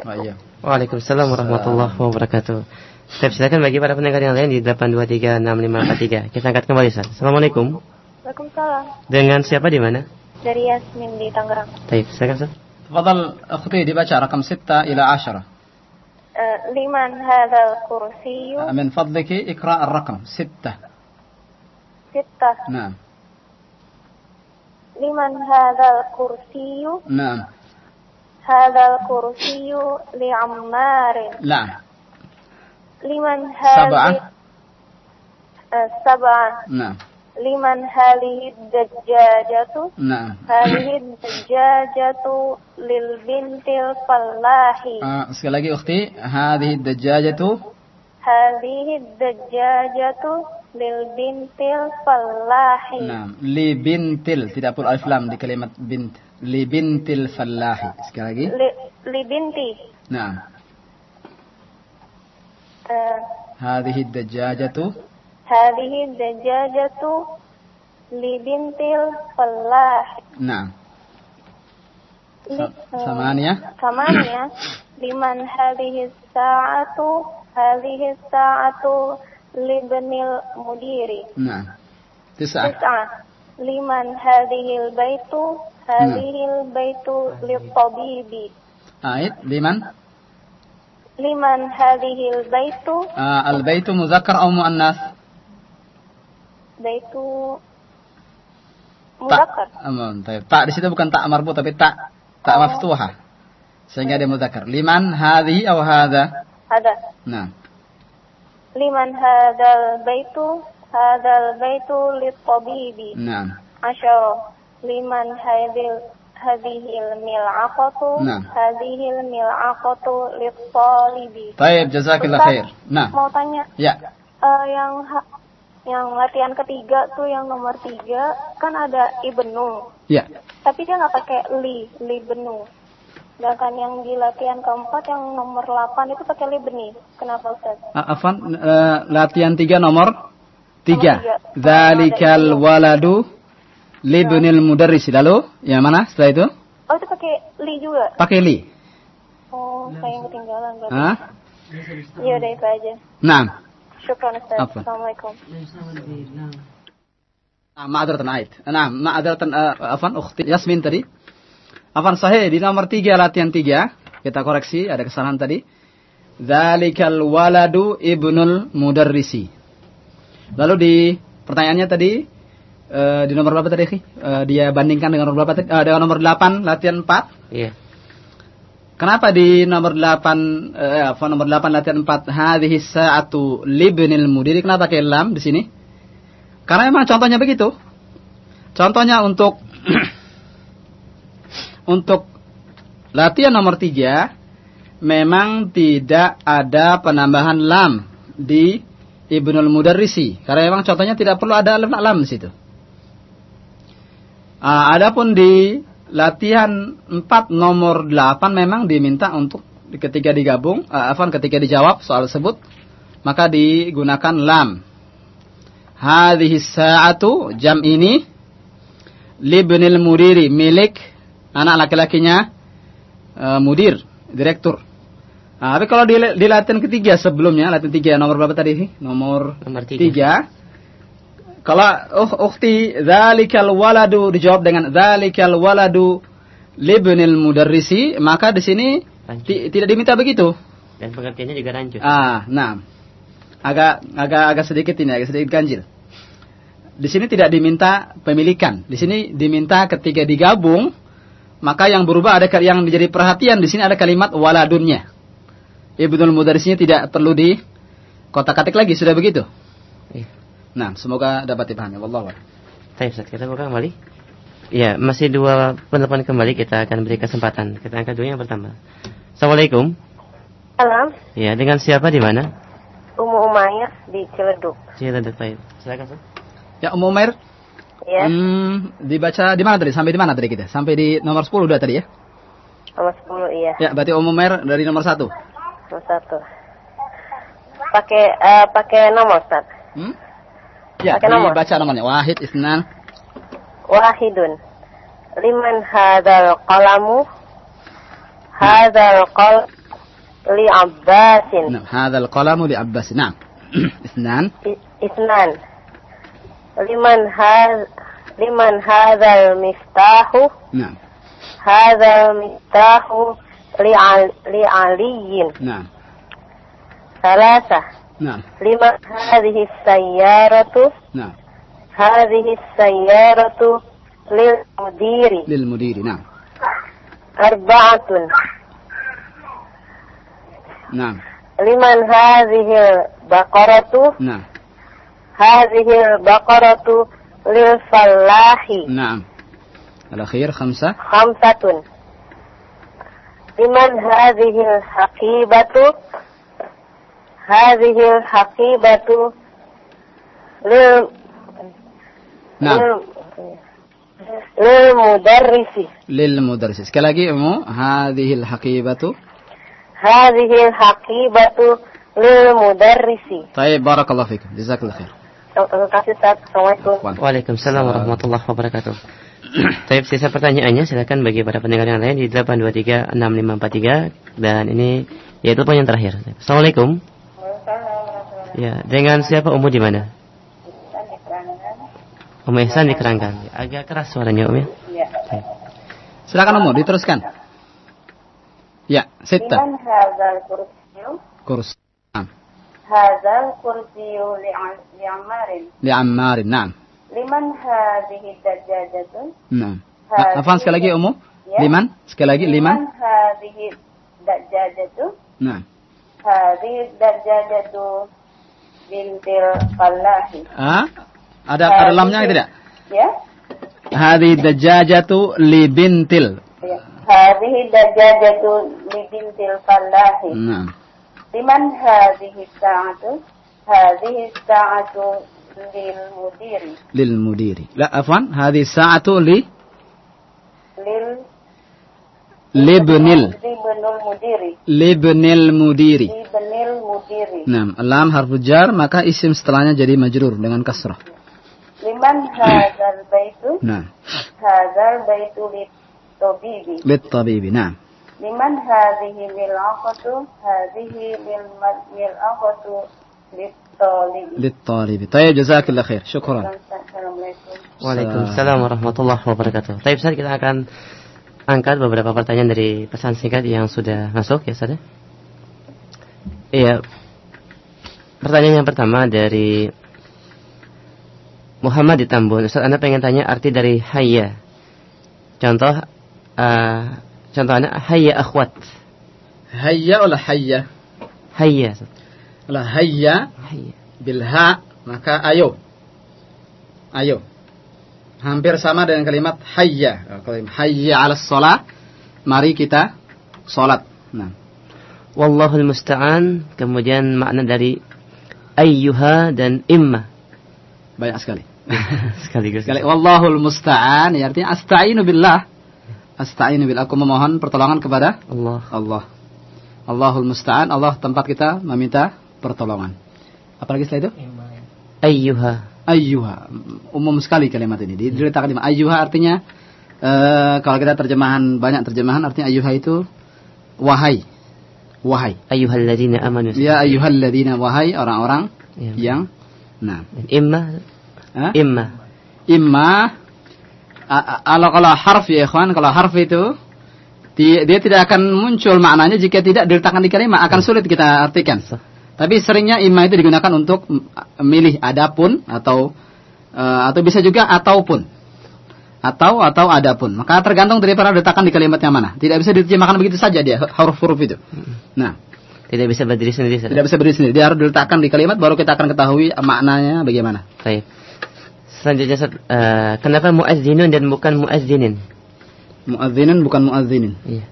Iya. Waalaikumsalam warahmatullahi wabarakatuh. Saya persilakan bagi para pendengar yang lain di 8236543. Kita angkat kembali, Ustaz. Assalamualaikum. Waalaikumsalam. Dengan siapa di mana? dari Yasmin di Tangerang. طيب silakan Ustaz. تفضل أختي dibaca رقم 6 إلى 10. لمن هذا الكرسي؟ من فضلك اقرأ الرقم 6. 6 نعم. لمن هذا الكرسي؟ نعم. هذا الكرسي لعمار. نعم. لمن هذا؟ سبعة. سبعة. نعم. liman halihi dajjajatu. Nah. halihi dajjajatu lil bintil fallahi. Uh, sekali lagi ukhti. Jatuh dajjajatu. Halihi dajjajatu lil bintil fallahi. Nah li bintil. Tidak perlu alif lam di kalimat bint. Li bintil fallahi. Sekali lagi. Li, li binti. Nah. Eh. Uh, halihi dajjajatu. Hadhihi dajajatu nah. li bintil falah. Nah. Samaan ya Liman hadhihi sa'atu hadhihi sa'atu libnil mudiri. Nah. Tis'a. Tis'a. Liman hadhihi baitu hadhihi nah. baitu li tabibi. Ait, liman? Liman hadhihi baitu. Ah, al baitu muzakkar aw muannas? da itu Ta, Aman. Ta di situ bukan tak marbu tapi tak tak oh. maftuha. Sehingga dia mudakar Liman hadi atau hada? Hada. Nah. Liman hadzal baitu hadzal baitu litabibi. Nah. Asyara. Liman hadil hadihil mil'aqatu nah. hadihil mil'aqatu lit-talibi. Baik, jazakallah khair. Nah. Mau tanya? Ya. Uh, yang yang latihan ketiga tuh yang nomor tiga kan ada ibnu. Ya. Tapi dia nggak pakai li li benu. Sedangkan yang di latihan keempat yang nomor 8 itu pakai li beni. Kenapa Ustaz? Ah, Afan eh, latihan tiga nomor tiga. Tiga. Zalikal waladu libnil mudarris. Lalu yang mana setelah itu? Oh itu pakai li juga? Pakai li. Oh saya yang ketinggalan berarti. Hah? iya udah itu aja. Nah syukran Ustaz Apa? Assalamualaikum نعم معذرة عيد نعم معذرة آه، عفوا أختي ياسمين تري Afan sahih di nomor tiga latihan tiga kita koreksi ada kesalahan tadi. Zalikal waladu ibnul mudarrisi. Lalu di pertanyaannya tadi eh, di nomor berapa tadi? Eh, dia bandingkan dengan nomor berapa tadi? Eh, dengan nomor 8 latihan 4. Iya. Kenapa di nomor 8 eh, apa nomor 8 latihan 4 hadhihi sa'atu libnil mudiri kenapa pakai lam di sini? Karena memang contohnya begitu. Contohnya untuk untuk latihan nomor 3 memang tidak ada penambahan lam di Ibnul Mudarrisi karena memang contohnya tidak perlu ada lam lam di situ. Ah, adapun di latihan 4 nomor 8 memang diminta untuk ketika digabung, uh, afan ketika dijawab soal tersebut maka digunakan lam. Hadhihi sa'atu jam ini libnil mudiri milik anak laki-lakinya uh, mudir, direktur. Nah, tapi kalau di, di latihan ketiga sebelumnya, latihan tiga nomor berapa tadi? Nomor, Nomor tiga. tiga. Kalau uh, ukhti zalikal waladu dijawab dengan zalikal waladu libnil mudarrisi, maka di sini ti- tidak diminta begitu. Dan pengertiannya juga lanjut. Ah, nah. Agak agak agak sedikit ini, agak sedikit ganjil. Di sini tidak diminta pemilikan. Di sini diminta ketika digabung, maka yang berubah ada yang menjadi perhatian di sini ada kalimat waladunnya. Ibnul Mudarrisnya tidak perlu di kotak-katik lagi, sudah begitu. Iya. Nah, semoga dapat dipahami. Wallahu a'lam. Baik, kita buka kembali. Ya, masih dua penelpon kembali kita akan beri kesempatan. Kita angkat dulu yang pertama. Assalamualaikum. Salam, Ya, dengan siapa di mana? Umu Umair di Ciledug. Ciledug baik. Silakan, Ustaz. Ya, Ummu Umair, Ya, hmm, dibaca di mana tadi? Sampai di mana tadi kita? Sampai di nomor 10 udah tadi ya? nomor 10 iya. Ya, berarti Ummu Umair dari nomor 1. Nomor satu. Pakai eh, pakai nomor Ustaz. Hmm? Ya, Pakai nomor. dibaca namanya Wahid, Isnan. Wahidun. Liman hadal qalamu. Hadal qal li Abbasin. Nah, hadal qalamu li Abbasin. Nah. Isnan. Isnan. Liman had liman hadal miftahu. Nah. Hadal miftahu li, al, li Aliyin. Nah. Salasah. نعم. لمن هذه السيارة؟ نعم. هذه السيارة للمدير. للمدير نعم. أربعة. نعم. لمن هذه البقرة؟ نعم. هذه البقرة للفلاح. نعم. الأخير خمسة. خمسة. لمن هذه الحقيبة؟ hadhihi al-haqibatu uh, lil Nah. Lil mudarrisi. Lil mudarrisi. Sekali lagi Umu, hadhihi al-haqibatu hadhihi al-haqibatu lil mudarrisi. Baik, barakallahu fikum. Jazakallahu khair. Terima kasih Ustaz. Assalamualaikum. Waalaikumsalam warahmatullahi wabarakatuh. Tapi sisa pertanyaannya silakan bagi para pendengar yang lain di 8236543 dan ini yaitu pertanyaan terakhir. Assalamualaikum. Ya, dengan siapa Umu di mana? Umu Ihsan di Keranggan. Ya, agak keras suaranya Umu ya. Iya. Silakan Umu diteruskan. Ya, Sita. Kursi. Hazal kursi li Ammarin. Li Ammarin, na'am. Liman hadhihi dajjajatun? Na'am. Afan sekali lagi Umu. Ya. Liman? Sekali lagi liman. Liman hadhihi dajjajatun? Na'am. Hadhihi dajjajatun bintil fallahi. ah ada ada lamnya tidak Ya? Hadhi dajjajatu li bintil. Ya. Hadhihi dajjajatu li bintil fallahi. Nah. Liman hadhihi sa'atu? Hadhihi sa'atu lil mudiri. Lil mudiri. La afwan, hadhi sa'atu li Lil libnil libnul mudiri. libnil mudiri. Libnil mudiri. Nah, lam harfu jar maka isim setelahnya jadi majrur dengan kasrah. Liman hadzal baitu? Nah, Hadzal baitu lit tabibi. lit tabibi. Nah. Liman hadhihi mil'aqatu? Hadhihi mil'aqatu lit talibi. Lit talibi. Tayyib jazakallah khair. Syukran. Assalamualaikum. Waalaikumsalam warahmatullahi wabarakatuh. Taib Ustaz kita akan angkat beberapa pertanyaan dari pesan singkat yang sudah masuk ya Ustaz. Ya? Iya. Pertanyaan yang pertama dari Muhammad di Tambun. Ustaz, Anda pengen tanya arti dari hayya. Contoh uh, contoh Anda hayya akhwat. Hayya olah hayya. Hayya. Ustaz. Olah hayya Hayya. bil ha maka ayo. Ayo. Hampir sama dengan kalimat hayya. Kalimat hayya 'ala shalah. Mari kita salat. Nah. Wallahul musta'an. Kemudian makna dari ayyuha dan imma. Banyak sekali. Sekaligus. Sekali wallahul musta'an ya artinya asta'inu billah. Asta'inu billah aku memohon pertolongan kepada Allah. Allah. Allahul musta'an Allah tempat kita meminta pertolongan. Apalagi setelah itu? Ayyuha. Ayyuha. Umum sekali kalimat ini. Diletakkan di ayyuha artinya eh, kalau kita terjemahan banyak terjemahan artinya ayyuha itu wahai. Wahai. Ayyuhalladzina amanu. Ya ayyuhalladzina wahai orang-orang Ya. yang nah imma. Hah? Imma. imma kalau kalau harf ya ikhwan kalau harf itu di- dia tidak akan muncul maknanya jika tidak diletakkan di kalimat akan sulit kita artikan tapi seringnya imma itu digunakan untuk milih adapun atau eh, atau bisa juga ataupun atau atau adapun maka tergantung daripada letakkan di kalimat yang mana tidak bisa diterjemahkan begitu saja dia huruf-huruf itu nah Tidak bisa berdiri sendiri. Tidak bisa berdiri sendiri dia harus diletakkan di kalimat baru kita akan ketahui maknanya bagaimana Baik. Selanjutnya eh, kenapa muazzinun dan bukan muazzinin? muadzinin bukan muadzinin Iya.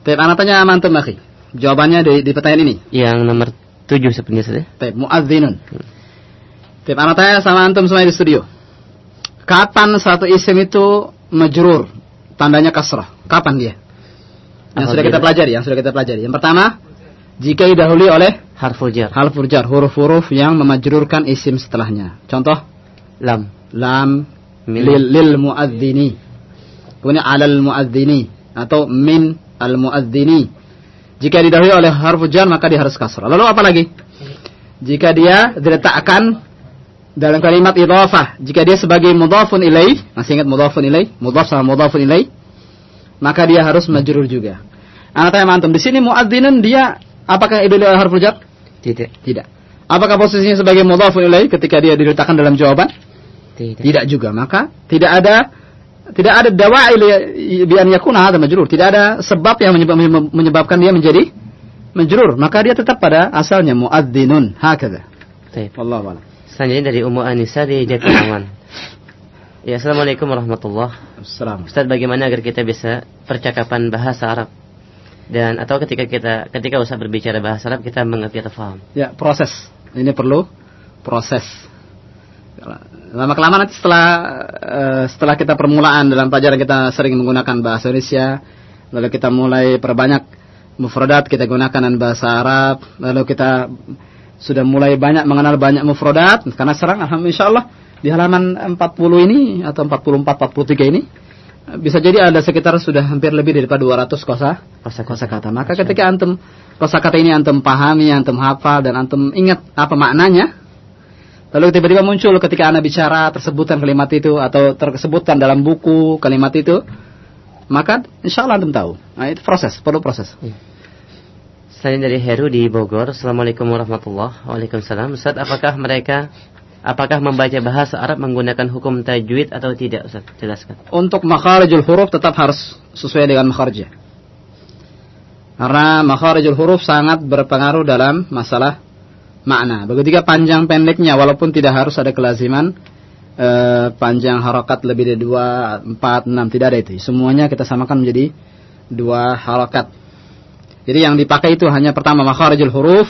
Baik, anak tanya sama antum, akhi. Jawabannya di, di pertanyaan ini. Yang nomor 7 sebenarnya Ustaz. ya. Baik, muadzinun. Baik, anak tanya sama antum semua di studio. Kapan satu isim itu majrur? Tandanya kasrah. Kapan dia? Yang sudah kita pelajari, yang sudah kita pelajari. Yang pertama, jika didahului oleh Harful jar. harful jar, huruf-huruf yang memajrurkan isim setelahnya. Contoh, Lam. lam Min. lil, lil muadzini. Kemudian alal muadzini atau min al muadzini. Jika didahului oleh harfu jar maka dia harus kasrah. Lalu apa lagi? Jika dia diletakkan dalam kalimat idhafah, jika dia sebagai mudhafun ilaih, masih ingat mudhafun ilaih? Mudhaf sama mudhafun ilaih, maka dia harus majrur juga. Anak tanya sama antum, di sini muadzinun dia apakah idul oleh harfu jar? Tidak. Tidak. Apakah posisinya sebagai mudhafun ilaih ketika dia diletakkan dalam jawaban? Tidak. Tidak juga. Maka tidak ada tidak ada dawa'i bi an yakuna hadha majrur. Tidak ada sebab yang menyebab- menyebabkan dia menjadi majrur. Maka dia tetap pada asalnya muadzinun. Hakadha. Baik. Wallahu a'lam. Selanjutnya dari Ummu Anissa di Jatiwangan. Ya, Assalamualaikum warahmatullahi Assalamualaikum. Ustaz, bagaimana agar kita bisa percakapan bahasa Arab? Dan atau ketika kita ketika usah berbicara bahasa Arab kita mengerti atau paham. Ya, proses. Ini perlu proses. Lama kelamaan nanti setelah eh, setelah kita permulaan dalam pelajaran kita sering menggunakan bahasa Indonesia, lalu kita mulai perbanyak mufradat kita gunakan dengan bahasa Arab, lalu kita sudah mulai banyak mengenal banyak mufradat karena sekarang alhamdulillah insyaallah di halaman 40 ini atau 44 43 ini bisa jadi ada sekitar sudah hampir lebih daripada 200 kosa Kosa kata. Maka ketika antum kosakata ini antum pahami, antum hafal dan antum ingat apa maknanya, lalu tiba-tiba muncul ketika anda bicara tersebutkan kalimat itu atau tersebutkan dalam buku kalimat itu, maka insya Allah antum tahu. Nah, itu proses, perlu proses. Selanjutnya dari Heru di Bogor. Assalamualaikum warahmatullahi Waalaikumsalam. Ustaz, apakah mereka apakah membaca bahasa Arab menggunakan hukum tajwid atau tidak Ustaz? Jelaskan. Untuk makharijul huruf tetap harus sesuai dengan makharijnya. Karena makharijul huruf sangat berpengaruh dalam masalah makna. Begitu juga panjang pendeknya walaupun tidak harus ada kelaziman eh, panjang harokat lebih dari dua, empat, enam tidak ada itu. Semuanya kita samakan menjadi dua harokat. Jadi yang dipakai itu hanya pertama makharijul huruf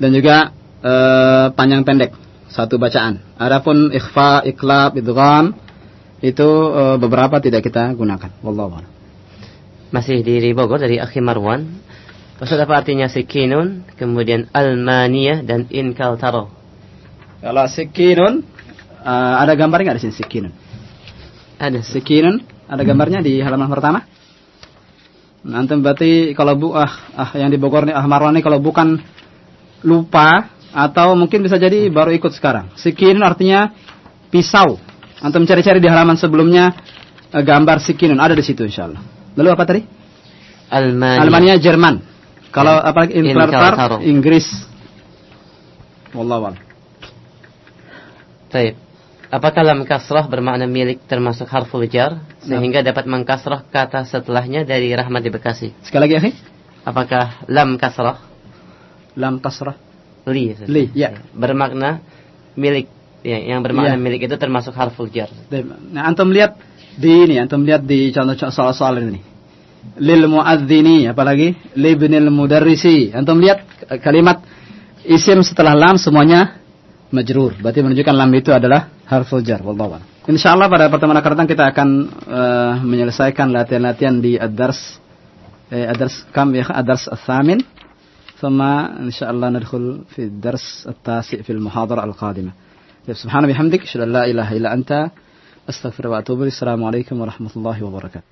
dan juga eh, panjang pendek satu bacaan. Adapun ikhfa, iklab, idgham itu eh, beberapa tidak kita gunakan. Wallahu a'lam. Masih di Bogor dari Akhi Marwan. Ustaz apa artinya sikinun, kemudian almaniyah dan inkaltaro? Kalau sikinun eh, ada gambarnya nggak di sini sikinun? Ada. Sikinun ada gambarnya di halaman pertama? Nanti berarti kalau bu ah, ah yang di Bogor nih ah Marwan nih kalau bukan lupa atau mungkin bisa jadi baru ikut sekarang. Sikinun artinya pisau. Antum cari-cari di halaman sebelumnya eh, gambar sikinun ada di situ insyaallah. Lalu apa tadi? Almania. Almania Jerman. Kalau apa lagi Invertar. Invertar Inggris. Wallahu a'lam. Baik. Apakah lam kasrah bermakna milik termasuk harful jar sehingga dapat mengkasrah kata setelahnya dari Rahmat di Bekasi? Sekali lagi, akhi. Apakah lam kasrah Lam kasrah. li Li, ya. bermakna milik ya, yang bermakna Iya. milik itu termasuk harful jar. Nah, antum lihat di ini, antum lihat di contoh-contoh soal-soal ini. Lil muadzini, apalagi libnil mudarrisi. Antum lihat kalimat isim setelah lam semuanya majrur. Berarti menunjukkan lam itu adalah harful jar. Wallahu a'lam. Insyaallah pada pertemuan akan datang kita akan eh, menyelesaikan latihan-latihan di ad-dars eh, ad-dars kam ya ad-dars ats-tsamin. ثم إن شاء الله ندخل في الدرس التاسع في المحاضرة القادمة سبحانه بحمدك أشهد أن لا إله إلا أنت أستغفر وأتوب إليك السلام عليكم ورحمة الله وبركاته